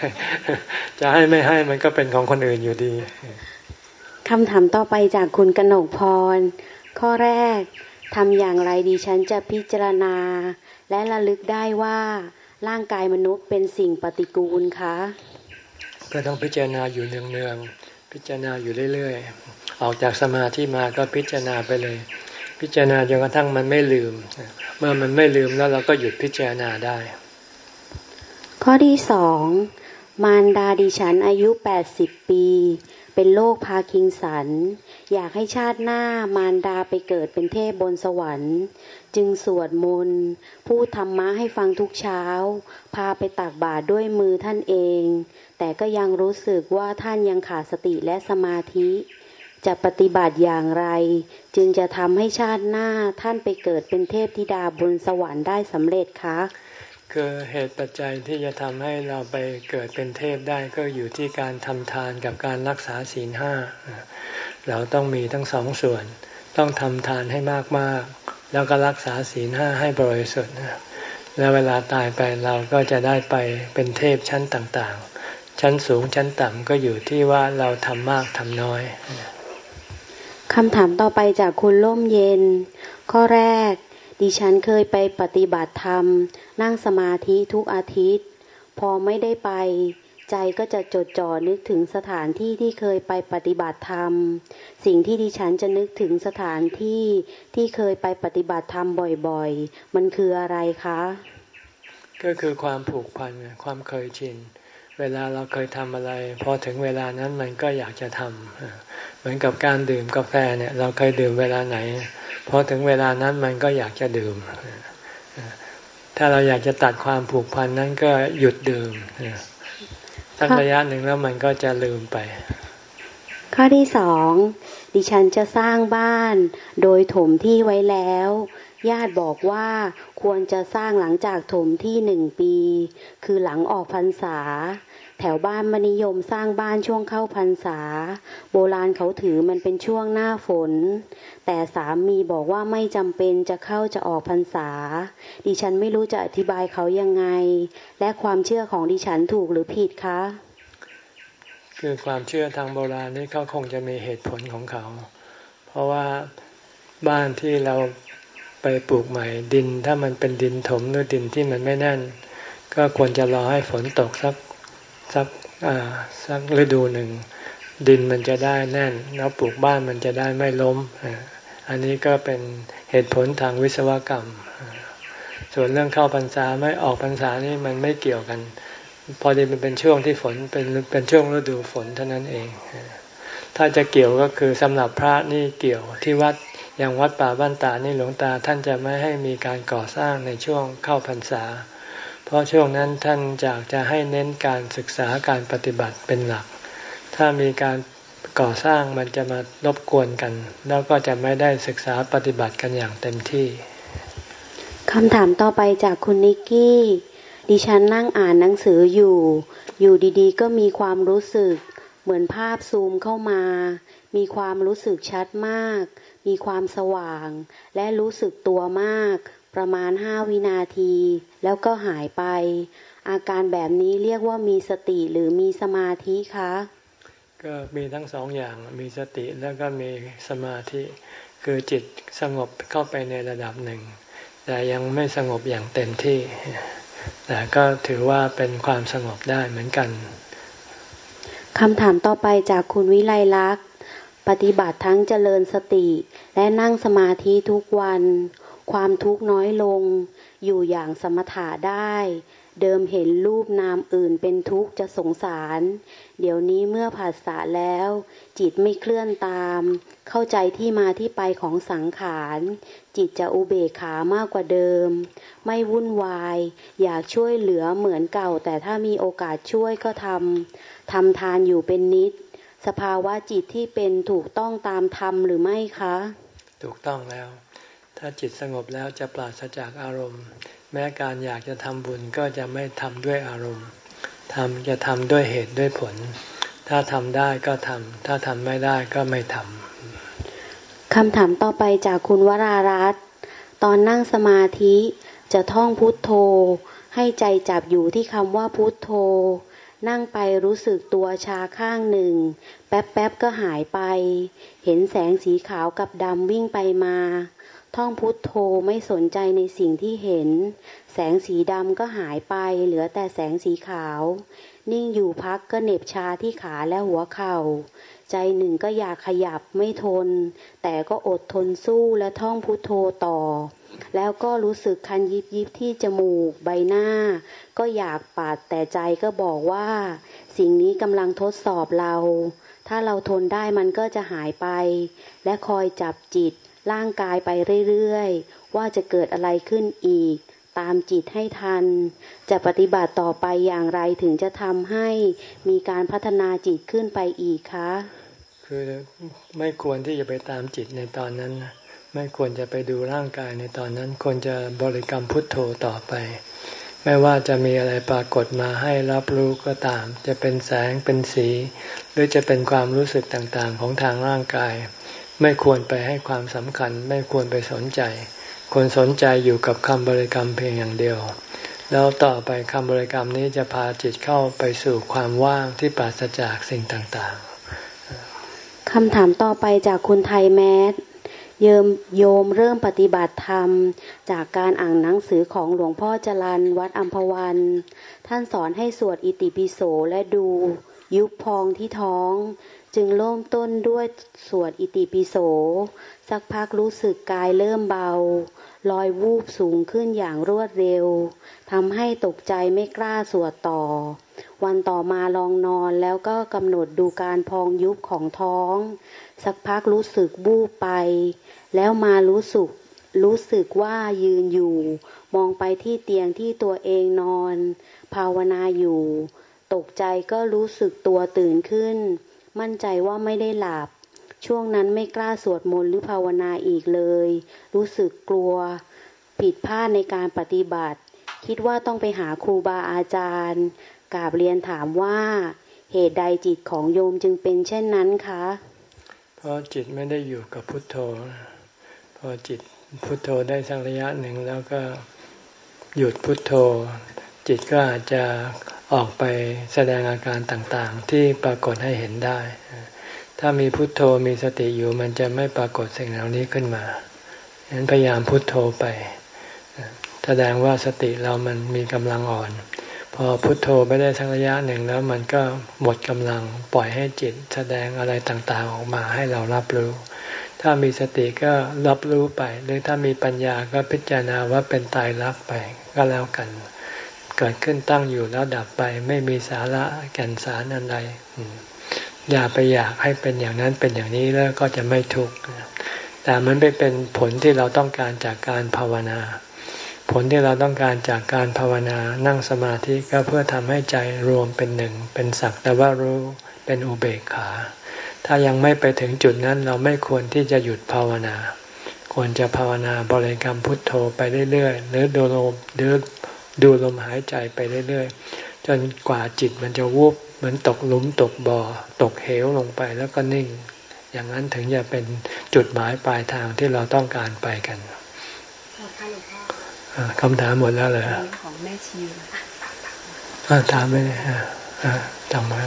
จะให้ไม่ให้มันก็เป็นของคนอื่นอยู่ดีคำถามต่อไปจากคุณกนกพร ข้อแรกทำอย่างไรดีฉันจะพิจารณา และระลึกได้ว่าร่างกายมนุษย์เป็นสิ่งปฏิกูลคะ ก็ต้องพิจารณาอยู่เนืองๆ พิจารณาอยู่เรื่อยๆ ออกจากสมาธิมาก็พิจารณาไปเลย พิจารณาจนกระทั่งมันไม่ลืม เมื่อมันไม่ลืมแล้วเราก็หยุดพิจารณาได้ ข้อที่สองมารดาดิฉันอายุแปดสิบปี เป็นโรคพาคิงสัน อยากให้ชาติหน้ามารดาไปเกิดเป็นเทพบนสวรรค์ จึงสวดมนต์พูดธรรมะให้ฟังทุกเช้า พาไปตักบาตรด้วยมือท่านเอง แต่ก็ยังรู้สึกว่าท่านยังขาดสติและสมาธิ จะปฏิบัติอย่างไร จึงจะทำให้ชาติหน้าท่านไปเกิดเป็นเทพธิดาบนสวรรค์ได้สำเร็จคะคือเหตุปัจจัยที่จะทำให้เราไปเกิดเป็นเทพได้ก็อยู่ที่การทำทานกับการรักษาศีลห้า เราต้องมีทั้งสองส่วน ต้องทำทานให้มากๆ แล้วก็รักษาศีลห้าให้บริสุทธิ์แล้วเวลาตายไปเราก็จะได้ไปเป็นเทพชั้นต่างๆ ชั้นสูงชั้นต่ำก็อยู่ที่ว่าเราทำมากทำน้อยคำถามต่อไปจากคุณล่มเย็น ข้อแรก ดิฉันเคยไปปฏิบัติธรรม นั่งสมาธิทุกอาทิตย์ พอไม่ได้ไป ใจก็จะจดจ่อนึกถึงสถานที่ที่เคยไปปฏิบัติธรรม สิ่งที่ดิฉันจะนึกถึงสถานที่ที่เคยไปปฏิบัติธรรมบ่อยๆ มันคืออะไรคะ ก็คือความผูกพันความเคยชินเวลาเราเคยทำอะไรพอถึงเวลานั้นมันก็อยากจะทำเหมือนกับการดื่มกาแฟเนี่ยเราเคยดื่มเวลาไหนพอถึงเวลานั้นมันก็อยากจะดื่ม ถ้าเราอยากจะตัดความผูกพันนั้นก็หยุดดื่ม สักระยะหนึ่งแล้วมันก็จะลืมไป ข้อที่สองดิฉันจะสร้างบ้าน โดยถมที่ไว้แล้ว ญาติบอกว่าควรจะสร้างหลังจากถมที่หนึ่งปี คือหลังออกพรรษา แถวบ้านมนิยมสร้างบ้านช่วงเข้าพรรษา โบราณเขาถือมันเป็นช่วงหน้าฝน แต่สามีบอกว่าไม่จำเป็นจะเข้าจะออกพรรษา ดิฉันไม่รู้จะอธิบายเขายังไง และความเชื่อของดิฉันถูกหรือผิดคะ คือความเชื่อทางโบราณนี่เขาคงจะมีเหตุผลของเขา เพราะว่าบ้านที่เราไปปลูกใหม่ดิน ถ้ามันเป็นดินถมหรือดินที่มันไม่แน่น ก็ควรจะรอให้ฝนตกสัก สักสักฤดูหนึ่ง ดินมันจะได้แน่น แล้วปลูกบ้านมันจะได้ไม่ล้ม อันนี้ก็เป็นเหตุผลทางวิศวกรรม ส่วนเรื่องเข้าพรรษาไม่ออกพรรษานี่มันไม่เกี่ยวกัน พอดีมันเป็นช่วงที่ฝนเป็นเป็นช่วงฤดูฝนเท่านั้นเอง ถ้าจะเกี่ยวก็คือสำหรับพระนี่เกี่ยวที่วัดอย่างวัดป่าบ้านตานี่หลวงตาท่านจะไม่ให้มีการก่อสร้างในช่วงเข้าพรรษา เพราะช่วงนั้นท่านอยากจะให้เน้นการศึกษาการปฏิบัติเป็นหลัก ถ้ามีการก่อสร้างมันจะมารบกวนกัน แล้วก็จะไม่ได้ศึกษาปฏิบัติกันอย่างเต็มที่คำถามต่อไปจากคุณนิกกี้ ดิฉันนั่งอ่านหนังสืออยู่ อยู่ดีๆ ก็มีความรู้สึก เหมือนภาพซูมเข้ามา มีความรู้สึกชัดมาก มีความสว่าง และรู้สึกตัวมาก ประมาณห้าวินาที แล้วก็หายไป อาการแบบนี้เรียกว่ามีสติหรือมีสมาธิคะ ก็มีทั้งสองอย่างมีสติแล้วก็มีสมาธิ คือจิตสงบเข้าไปในระดับหนึ่ง แต่ยังไม่สงบอย่างเต็มที่ แต่ก็ถือว่าเป็นความสงบได้เหมือนกันคำถามต่อไปจากคุณวิไลลักษณ์ ปฏิบัติทั้งเจริญสติ และนั่งสมาธิทุกวัน ความทุกข์น้อยลง อยู่อย่างสมถะได้ เดิมเห็นรูปนามอื่นเป็นทุกข์จะสงสาร เดี๋ยวนี้เมื่อผัสสะแล้ว จิตไม่เคลื่อนตาม เข้าใจที่มาที่ไปของสังขาร จิตจะอุเบกขามากกว่าเดิม ไม่วุ่นวาย อยากช่วยเหลือเหมือนเก่า แต่ถ้ามีโอกาสช่วยก็ทำทำทานอยู่เป็นนิด สภาวะจิตที่เป็นถูกต้องตามธรรมหรือไม่คะ ถูกต้องแล้ว ถ้าจิตสงบแล้วจะปราศจากอารมณ์ แม้การอยากจะทำบุญก็จะไม่ทำด้วยอารมณ์ทำจะทำด้วยเหตุด้วยผล ถ้าทำได้ก็ทำถ้าทำไม่ได้ก็ไม่ทำคำถามต่อไปจากคุณวรารัตน์ตอนนั่งสมาธิจะท่องพุทโธ ให้ใจจับอยู่ที่คำว่าพุทโธ นั่งไปรู้สึกตัวชาข้างหนึ่ง แป๊บๆก็หายไป เห็นแสงสีขาวกับดำวิ่งไปมา ท่องพุทโธไม่สนใจในสิ่งที่เห็น แสงสีดำก็หายไป เหลือแต่แสงสีขาว นิ่งอยู่พักก็เหน็บชาที่ขาและหัวเขา่า ใจหนึ่งก็อยากขยับไม่ทน แต่ก็อดทนสู้และท่องพุทโธต่อ แล้วก็รู้สึกคันยิบยิบที่จมูกใบหน้า ก็อยากปาดแต่ใจก็บอกว่า สิ่งนี้กำลังทดสอบเรา ถ้าเราทนได้มันก็จะหายไป และคอยจับจิต ร่างกายไปเรื่อยๆ ว่าจะเกิดอะไรขึ้นอีก ตามจิตให้ทัน จะปฏิบัติต่อไปอย่างไรถึงจะทำให้มีการพัฒนาจิตขึ้นไปอีกคะ คือไม่ควรที่จะไปตามจิตในตอนนั้น ไม่ควรจะไปดูร่างกายในตอนนั้น ควรจะบริกรรมพุทโธต่อไปไม่ว่าจะมีอะไรปรากฏมาให้รับรู้ก็ตาม จะเป็นแสงเป็นสี หรือจะเป็นความรู้สึกต่างๆของทางร่างกาย ไม่ควรไปให้ความสำคัญ ไม่ควรไปสนใจ ควรสนใจอยู่กับคำบริกรรมเพียงอย่างเดียว แล้วต่อไปคำบริกรรมนี้จะพาจิตเข้าไปสู่ความว่างที่ปราศจากสิ่งต่างๆคำถามต่อไปจากคุณไทยแมสเยมโยมเริ่มปฏิบัติธรรม จากการอ่านหนังสือของหลวงพ่อจรันวัดอัมพวัน ท่านสอนให้สวดอิติปิโสและดูยุบพองที่ท้อง จึงเริ่มต้นด้วยสวดอิติปิโส สักพักรู้สึกกายเริ่มเบา ลอยวูบสูงขึ้นอย่างรวดเร็วทำให้ตกใจไม่กล้าสวดต่อ วันต่อมาลองนอนแล้วก็กำหนดดูการพองยุบของท้อง สักพักรู้สึกบูบไป แล้วมารู้สึกรู้สึกว่ายืนอยู่ มองไปที่เตียงที่ตัวเองนอน ภาวนาอยู่ ตกใจก็รู้สึกตัวตื่นขึ้น มั่นใจว่าไม่ได้หลับ ช่วงนั้นไม่กล้าสวดมนต์หรือภาวนาอีกเลย รู้สึกกลัว ผิดพลาดในการปฏิบัติ คิดว่าต้องไปหาครูบาอาจารย์กราบเรียนถามว่า เหตุใดจิตของโยมจึงเป็นเช่นนั้นคะ เพราะจิตไม่ได้อยู่กับพุทโธ พอจิตพุทโธได้สักระยะหนึ่งแล้วก็หยุดพุทโธ จิตก็อาจจะออกไปแสดงอาการต่างๆ ที่ปรากฏให้เห็นได้ ถ้ามีพุทโธมีสติอยู่มันจะไม่ปรากฏสิ่งเหล่านี้ขึ้นมาฉะนั้นพยายามพุทโธไป แสดงว่าสติเรามันมีกำลังอ่อน พอพุทโธไปได้สักระยะหนึ่งแล้วมันก็หมดกำลังปล่อยให้จิตแสดงอะไรต่างๆ ออกมาให้เรารับรู้ ถ้ามีสติก็รับรู้ไป หรือถ้ามีปัญญาก็พิจารณาว่าเป็นตายรักไปก็แล้วกัน เกิดขึ้นตั้งอยู่แล้วดับไปไม่มีสาระแก่นสารอะไรอย่าไปอยากให้เป็นอย่างนั้นเป็นอย่างนี้แล้วก็จะไม่ทุกข์แต่มันไม่เป็นผลที่เราต้องการจากการภาวนา ผลที่เราต้องการจากการภาวนานั่งสมาธิก็เพื่อทำให้ใจรวมเป็นหนึ่ง เป็นสักแต่ว่ารู้เป็นอุเบกขา ถ้ายังไม่ไปถึงจุดนั้นเราไม่ควรที่จะหยุดภาวนา ควรจะภาวนาบริกรรมพุทโธไปเรื่อยๆหรือดูลมหรือ ดูลมหายใจไปเรื่อยๆ จนกว่าจิตมันจะวูบเหมือนตกหลุมตกบ่อ ตกเหวลงไปแล้วก็นิ่ง อย่างนั้นถึงจะเป็นจุดหมายปลายทางที่เราต้องการไปกันคำถามหมดแล้วเลยของแม่ชีถามไม่ได้จำมา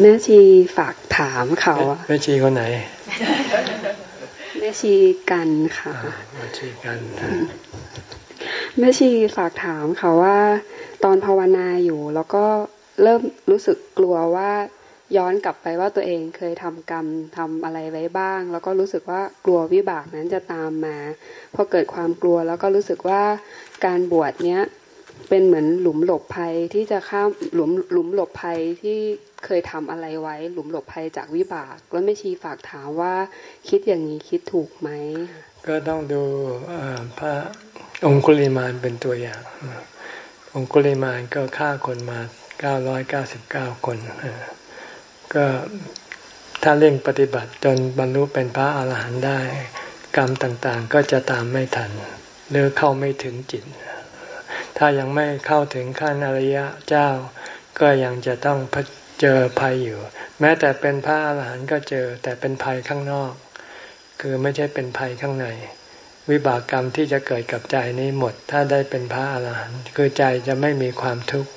แม่ชีฝากถามเขาแม่ชีคนไหน แม่ชีกันค่ะแม่ชีกันแม่ชีฝากถามค่ะว่า ตอนภาวนาอยู่แล้วก็เริ่มรู้สึกกลัวว่าย้อนกลับไปว่าตัวเองเคยทำกรรมทำอะไรไว้บ้าง แล้วก็รู้สึกว่ากลัววิบากนั้นจะตามมาพอเกิดความกลัวแล้วก็รู้สึกว่าการบวชเนี้ยเป็นเหมือนหลุมหลบภัยที่จะข้ามหลุมหลุมหลบภัยที่ เคยทำอะไรไว้ หลุมหลบภัยจากวิบากแล้วไม่ชีฝากถามว่าคิดอย่างนี้คิดถูกไหม ก็ต้องดูพระองคุลิมานเป็นตัวอย่าง องคุลิมานก็ฆ่าคนมาเก้าร้อยเก้าสิบเก้าคนก็ถ้าเร่งปฏิบัติจนบรรลุเป็นพระอาหารหันต์ได้ กรรมต่างๆ ก็จะตามไม่ทันหรือเข้าไม่ถึงจิต ถ้ายังไม่เข้าถึงขั้นอริยะเจ้า ก็ยังจะต้อง เจอภัยอยู่ แม้แต่เป็นพระอรหันต์ก็เจอแต่เป็นภัยข้างนอก คือไม่ใช่เป็นภัยข้างใน วิบากกรรมที่จะเกิดกับใจนี้หมด ถ้าได้เป็นพระอรหันต์คือใจจะไม่มีความทุกข์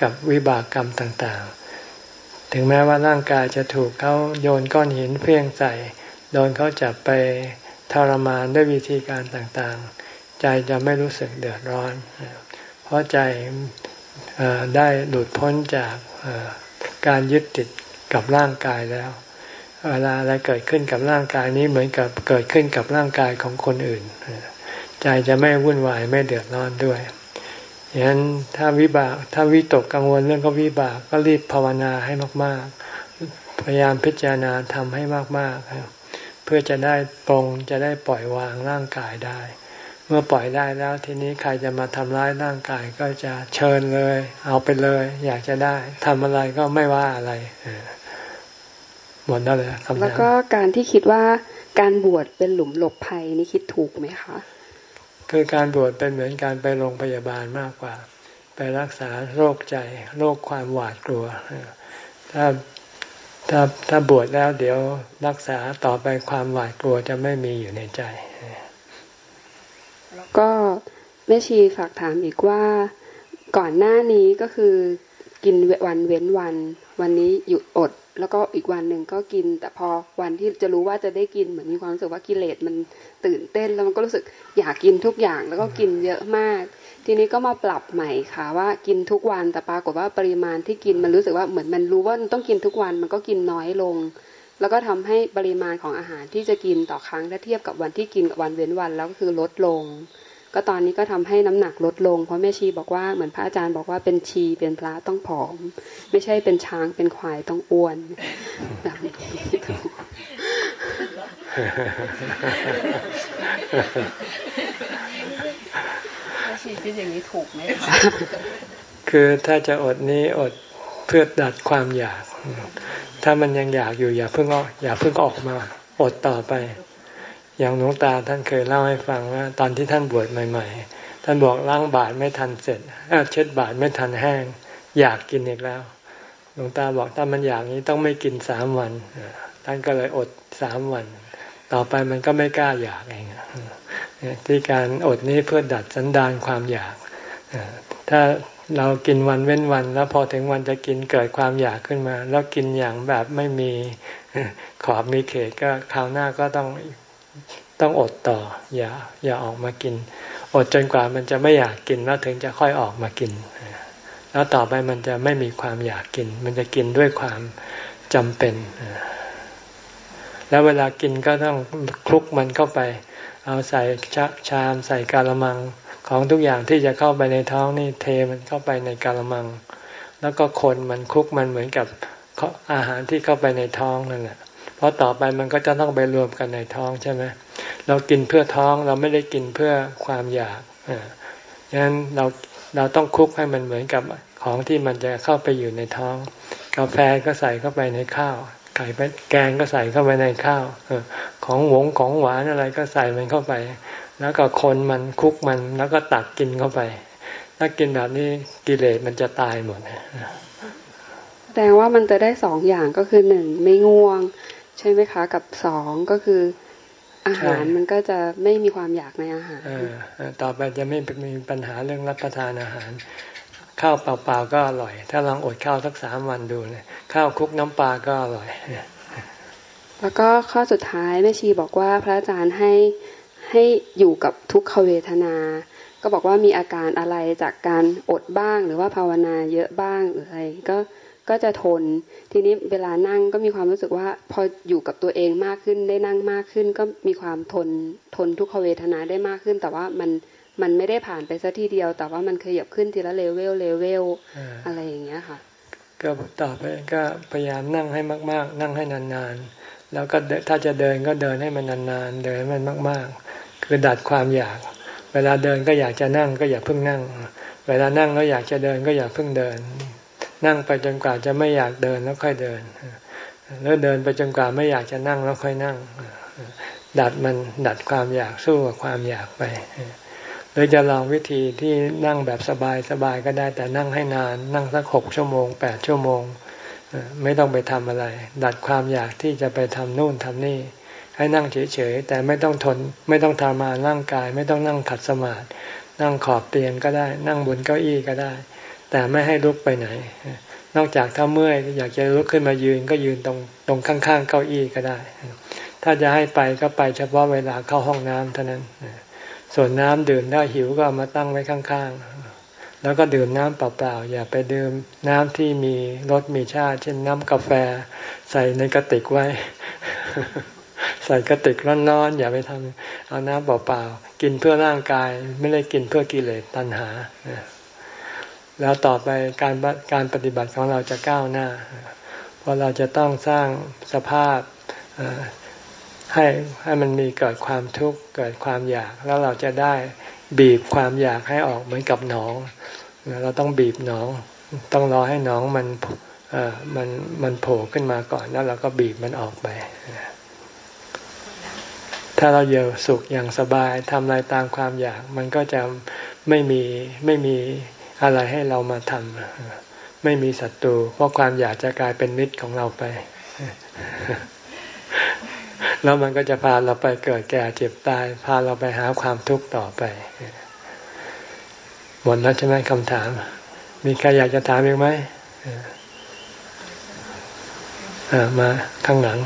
กับวิบากกรรมต่างๆ ถึงแม้ว่าร่างกายจะถูกเขาโยนก้อนหินเพียงใส่โดนเขาจับไปทรมานด้วยวิธีการต่างๆ ใจจะไม่รู้สึกเดือดร้อน เพราะใจได้หลุดพ้นจาก การยึดติดกับร่างกายแล้ว เวลาอะไรเกิดขึ้นกับร่างกายนี้เหมือนกับเกิดขึ้นกับร่างกายของคนอื่น ใจจะไม่วุ่นวายไม่เดือดร้อนด้วยอย่างนั้นถ้าวิบากถ้าวิตกกังวลเรื่องก็วิบากก็รีบภาวนาให้มาก ๆ พยายามพิจารณาทำให้มากๆเพื่อจะได้ปรงจะได้ปล่อยวางร่างกายได้ เมื่อปล่อยได้แล้วทีนี้ใครจะมาทำร้ายร่างกายก็จะเชิญเลย เอาไปเลย อยากจะได้ทำอะไรก็ไม่ว่าอะไรหมดแล้วเลยคำถามแล้วก็การที่คิดว่าการบวชเป็นหลุมหลบภัยนี่คิดถูกไหมคะ คือการบวชเป็นเหมือนการไปโรงพยาบาลมากกว่า ไปรักษาโรคใจโรคความหวาดกลัวถ้าถ้าถ้าบวชแล้วเดี๋ยวรักษาต่อไปความหวาดกลัวจะไม่มีอยู่ในใจแล้ว ก็แม่ชีฝากถามอีกว่าก่อนหน้านี้ก็คือกินวันเว้นวัน วันนี้หยุดอด แล้วก็อีกวันหนึ่งก็กิน แต่พอวันที่จะรู้ว่าจะได้กินเหมือนมีความรู้สึกว่ากิเลสมันตื่นเต้นแล้วมันก็รู้สึกอยากกินทุกอย่างแล้วก็กินเยอะมาก ทีนี้ก็มาปรับใหม่ค่ะ ว่ากินทุกวันแต่ปรากฏว่าปริมาณที่กินมันรู้สึกว่าเหมือนมันรู้ว่ามันต้องกินทุกวันมันก็กินน้อยลง แล้วก็ทำให้ปริมาณของอาหารที่จะกินต่อครั้งถ้าเทียบกับวันที่กินกับวันเว้นวันแล้วก็คือลดลง ก็ตอนนี้ก็ทำให้น้ำหนักลดลง เพราะแม่ชีบอกว่าเหมือนพระอาจารย์บอกว่าเป็นชีเป็นพระต้องผอม ไม่ใช่เป็นช้างเป็นควายต้องอ้วนแบบนี้แม่ชีคิดอย่างนี้ถูกไหมคะคือถ้าจะอดนี้อดเพื่อดัดความอยาก ถ้ามันยังอยากอยู่อย่าเพิ่งออกอย่าเพิ่งออกมา อดต่อไป อย่างหลวงตาท่านเคยเล่าให้ฟังว่า ตอนที่ท่านบวชใหม่ ๆ ท่านบอกล้างบาตรไม่ทันเสร็จเช็ดบาตรไม่ทันแห้ง อยากกินอีกแล้ว หลวงตาบอกถ้ามันอยากนี้ต้องไม่กินสามวันท่านก็เลยอดสามวัน ต่อไปมันก็ไม่กล้าอยากเองที่การอดนี้เพื่อดัดสันดานความอยากถ้า เรากินวันเว้นวัน แล้วพอถึงวันจะกินเกิดความอยากขึ้นมา แล้วกินอย่างแบบไม่มีขอบมีเขตก็คราวหน้าก็ต้องต้องอดต่อ อย่าอย่าออกมากิน อดจนกว่ามันจะไม่อยากกินแล้วถึงจะค่อยออกมากิน แล้วต่อไปมันจะไม่มีความอยากกิน มันจะกินด้วยความจำเป็น แล้วเวลากินก็ต้องคลุกมันเข้าไป เอาใส่ชชามใส่กาละมัง ของทุกอย่างที่จะเข้าไปในท้องนี่เทมันเข้าไปในกาละมัง แล้วก็คนมันคุกมันเหมือนกับอาหารที่เข้าไปในท้องนั่นแหละเพราะต่อไปมันก็จะต้องไปรวมกันในท้องใช่ไหมเรากินเพื่อท้องเราไม่ได้กินเพื่อความอยากอ่าฉะนั้นเราเราต้องคุกให้มันเหมือนกับของที่มันจะเข้าไปอยู่ในท้อง กาแฟก็ใส่เข้าไปในข้าว ไก่ไปแกงก็ใส่เข้าไปในข้าวของหวงของหวานอะไรก็ใส่มันเข้าไป แล้วก็คนมันคุกมันแล้วก็ตักกินเข้าไป ถ้ากินแบบนี้กิเลสมันจะตายหมดแสดงว่ามันจะได้สองอย่างก็คือหนึ่งไม่ง่วง ใช่ไหมคะ กับสองก็คืออาหารมันก็จะไม่มีความอยากในอาหารต่อไปจะไม่มีปัญหาเรื่องรับประทานอาหาร ข้าวเปล่าๆก็อร่อย ถ้าลองอดข้าวสักสามวันดูเนี่ยข้าวคลุกน้ำปลาก็อร่อย แล้วก็ข้อสุดท้ายแม่ชีบอกว่าพระอาจารย์ให้ให้อยู่กับทุกขเวทนา ก็บอกว่ามีอาการอะไรจากการอดบ้าง หรือว่าภาวนาเยอะบ้างหรืออะไรก็ก็จะทน ทีนี้เวลานั่งก็มีความรู้สึกว่า พออยู่กับตัวเองมากขึ้นได้นั่งมากขึ้น ก็มีความทนทนทุกขเวทนาได้มากขึ้น แต่ว่ามัน มันไม่ได้ผ่านไปซะทีเดียว แต่ว่ามันขยับขึ้นทีละเลเวลเลเวลอะไรอย่างเงี้ยค่ะ ก็ต่อไปก็พยายามนั่งให้มาก ๆ นั่งให้นานๆ แล้วก็ถ้าจะเดินก็เดินให้มันนานๆ เดินให้มันมาก ๆ คือดัดความอยาก เวลาเดินก็อยากจะนั่งก็อย่าเพิ่งนั่ง เวลานั่งแล้วอยากจะเดินก็อย่าเพิ่งเดิน นั่งไปจนกว่าจะไม่อยากเดินแล้วค่อยเดินแล้วเดินไปจนกว่าไม่อยากจะนั่งแล้วค่อยนั่ง ดัดมันดัดความอยากสู้กับความอยากไป หรือจะลองวิธีที่นั่งแบบสบายสบายก็ได้แต่นั่งให้นาน นั่งสักหกชั่วโมงแปดชั่วโมง ไม่ต้องไปทำอะไร ดัดความอยากที่จะไปทำนู่นทำนี่ ให้นั่งเฉยๆแต่ไม่ต้องทน ไม่ต้องทำมาร่างกาย ไม่ต้องนั่งขัดสมาธินั่งขอบเตียงก็ได้ นั่งบนเก้าอี้ก็ได้ แต่ไม่ให้ลุกไปไหน นอกจากถ้าเมื่อยอยากจะลุกขึ้นมายืนก็ยืนตรงตรงข้างๆ เก้าอี้ก็ได้ ถ้าจะให้ไปก็ไปเฉพาะเวลาเข้าห้องน้ำเท่านั้น ส่วนน้ำดื่มได้หิวก็มาตั้งไว้ข้างๆ แล้วก็ดื่มน้ำเปล่าๆ อย่าไปดื่มน้ำที่มีรสมีชาติ เช่นน้ำกาแฟ ใส่ในกระติกไว้ ใส่กระติกร้อนๆ อย่าไปทำเอาน้ำเปล่าๆ กินเพื่อร่างกาย ไม่ได้กินเพื่อกิเลสตัณหา แล้วต่อไปการการปฏิบัติของเราจะก้าวหน้า เพราะเราจะต้องสร้างสภาพ ให้ให้มันมีเกิดความทุกข์เกิดความอยากแล้วเราจะได้บีบความอยากให้ออกเหมือนกับหนอง เราต้องบีบหนอง ต้องรอให้หนองมันเอ่อมันมันโผล่ขึ้นมาก่อนแล้วเราก็บีบมันออกไป ถ้าเราเยอะสุขอย่างสบายทำอะไรตามความอยาก มันก็จะไม่มีไม่มีอะไรให้เรามาทำไม่มีศัตรูเพราะความอยากจะกลายเป็นมิตรของเราไป แล้วมันก็จะพาเราไปเกิดแก่เจ็บตาย พาเราไปหาความทุกข์ต่อไปหมดแล้วใช่ไหมคำถาม มีใครอยากจะถามอีกไหมมาข้างหลัง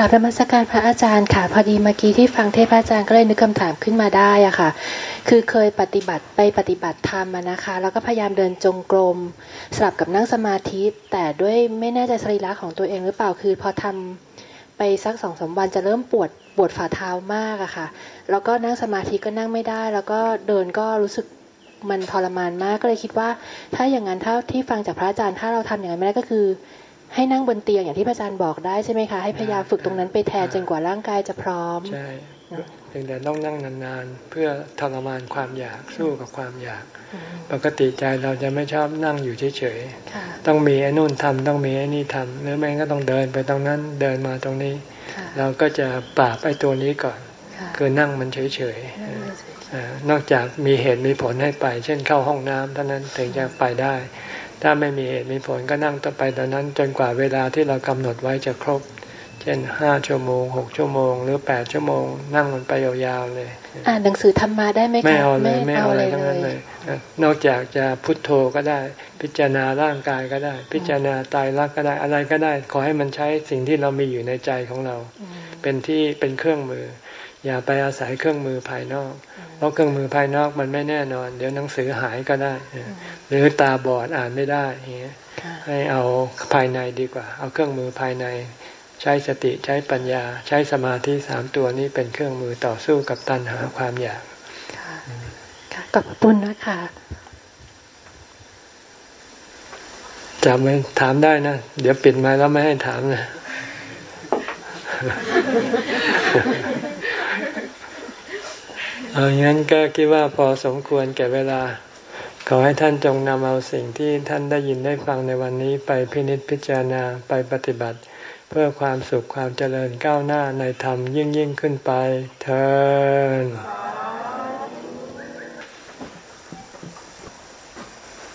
กราบธรรมสการพระอาจารย์ค่ะ พอดีเมื่อกี้ที่ฟังเทพอาจารย์ก็เลยนึกคำถามขึ้นมาได้อะค่ะ คือเคยปฏิบัติไปปฏิบัติธรรมนะคะ แล้วก็พยายามเดินจงกรมสลับกับนั่งสมาธิ แต่ด้วยไม่แน่ใจสรีระของตัวเองหรือเปล่าคือ พอทำไปสักสองสาวันจะเริ่มปวดปวดฝ่าเท้ามากอะค่ะ แล้วก็นั่งสมาธิก็นั่งไม่ได้ แล้วก็เดินก็รู้สึกมันทรมานมากก็เลยคิดว่า ถ้าอย่างนั้นถ้าที่ฟังจากพระอาจารย์ถ้าเราทำอย่างนั้นไม่ได้ก็คือ ให้นั่งบนเตียงอย่างที่พระอาจารย์บอกได้ใช่ไหมคะ ให้พยายามฝึกตรงนั้นไปแทนจนกว่าร่างกายจะพร้อม ใช่เพียงแต่ต้องนั่งนานๆ เพื่อทรมานความอยากสู้กับความอยาก ปกติใจเราจะไม่ชอบนั่งอยู่เฉยๆ ต้องมีไอ้นู่นทำต้องมีไอ้นี่ทำหรือไม่ก็ต้องเดินไปตรงนั้นเดินมาตรงนี้ เราก็จะปราบไอ้ตัวนี้ก่อน คือนั่งมันเฉยๆนอกจากมีเหตุมีผลให้ไป เช่นเข้าห้องน้ำเท่านั้นถึงจะไปได้ ถ้าไม่มีเหตุมีผลก็นั่งต่อไปตอนนั้น จนกว่าเวลาที่เรากำหนดไว้จะครบ เช่นห้าชั่วโมงหกชั่วโมง หรือแปดชั่วโมง นั่งมันไปยาวๆเลย อ่านหนังสือธรรมาได้ไหมคะไม่เอาเลยไม่เอาอะไรทั้งนั้นเลย นอกจากจะพุทโธก็ได้ พิจารณาร่างกายก็ได้ พิจารณาตายรักก็ได้อะไรก็ได้ ขอให้มันใช้สิ่งที่เรามีอยู่ในใจของเรา เป็นที่เป็นเครื่องมือ อย่าไปอาศัยเครื่องมือภายนอก เพราะเครื่องมือภายนอกมันไม่แน่นอน เดี๋ยวหนังสือหายก็ได้ หรือตาบอดอ่านไม่ได้ให้เอาภายในดีกว่า เอาเครื่องมือภายใน ใช้สติใช้ปัญญา ใช้สมาธิสามตัวนี้เป็นเครื่องมือต่อสู้กับตัณหาความอยากขอบคุณนะคะจำไว้ถามได้นะ เดี๋ยวปิดมาแล้วไม่ให้ถามนะ เอางั้นก็คิดว่าพอสมควรแก่เวลา ขอให้ท่านจงนำเอาสิ่งที่ท่านได้ยินได้ฟังในวันนี้ไปพินิจพิจารณาไปปฏิบัติ เพื่อความสุขความเจริญก้าวหน้าในธรรมยิ่งยิ่งขึ้นไปเทอ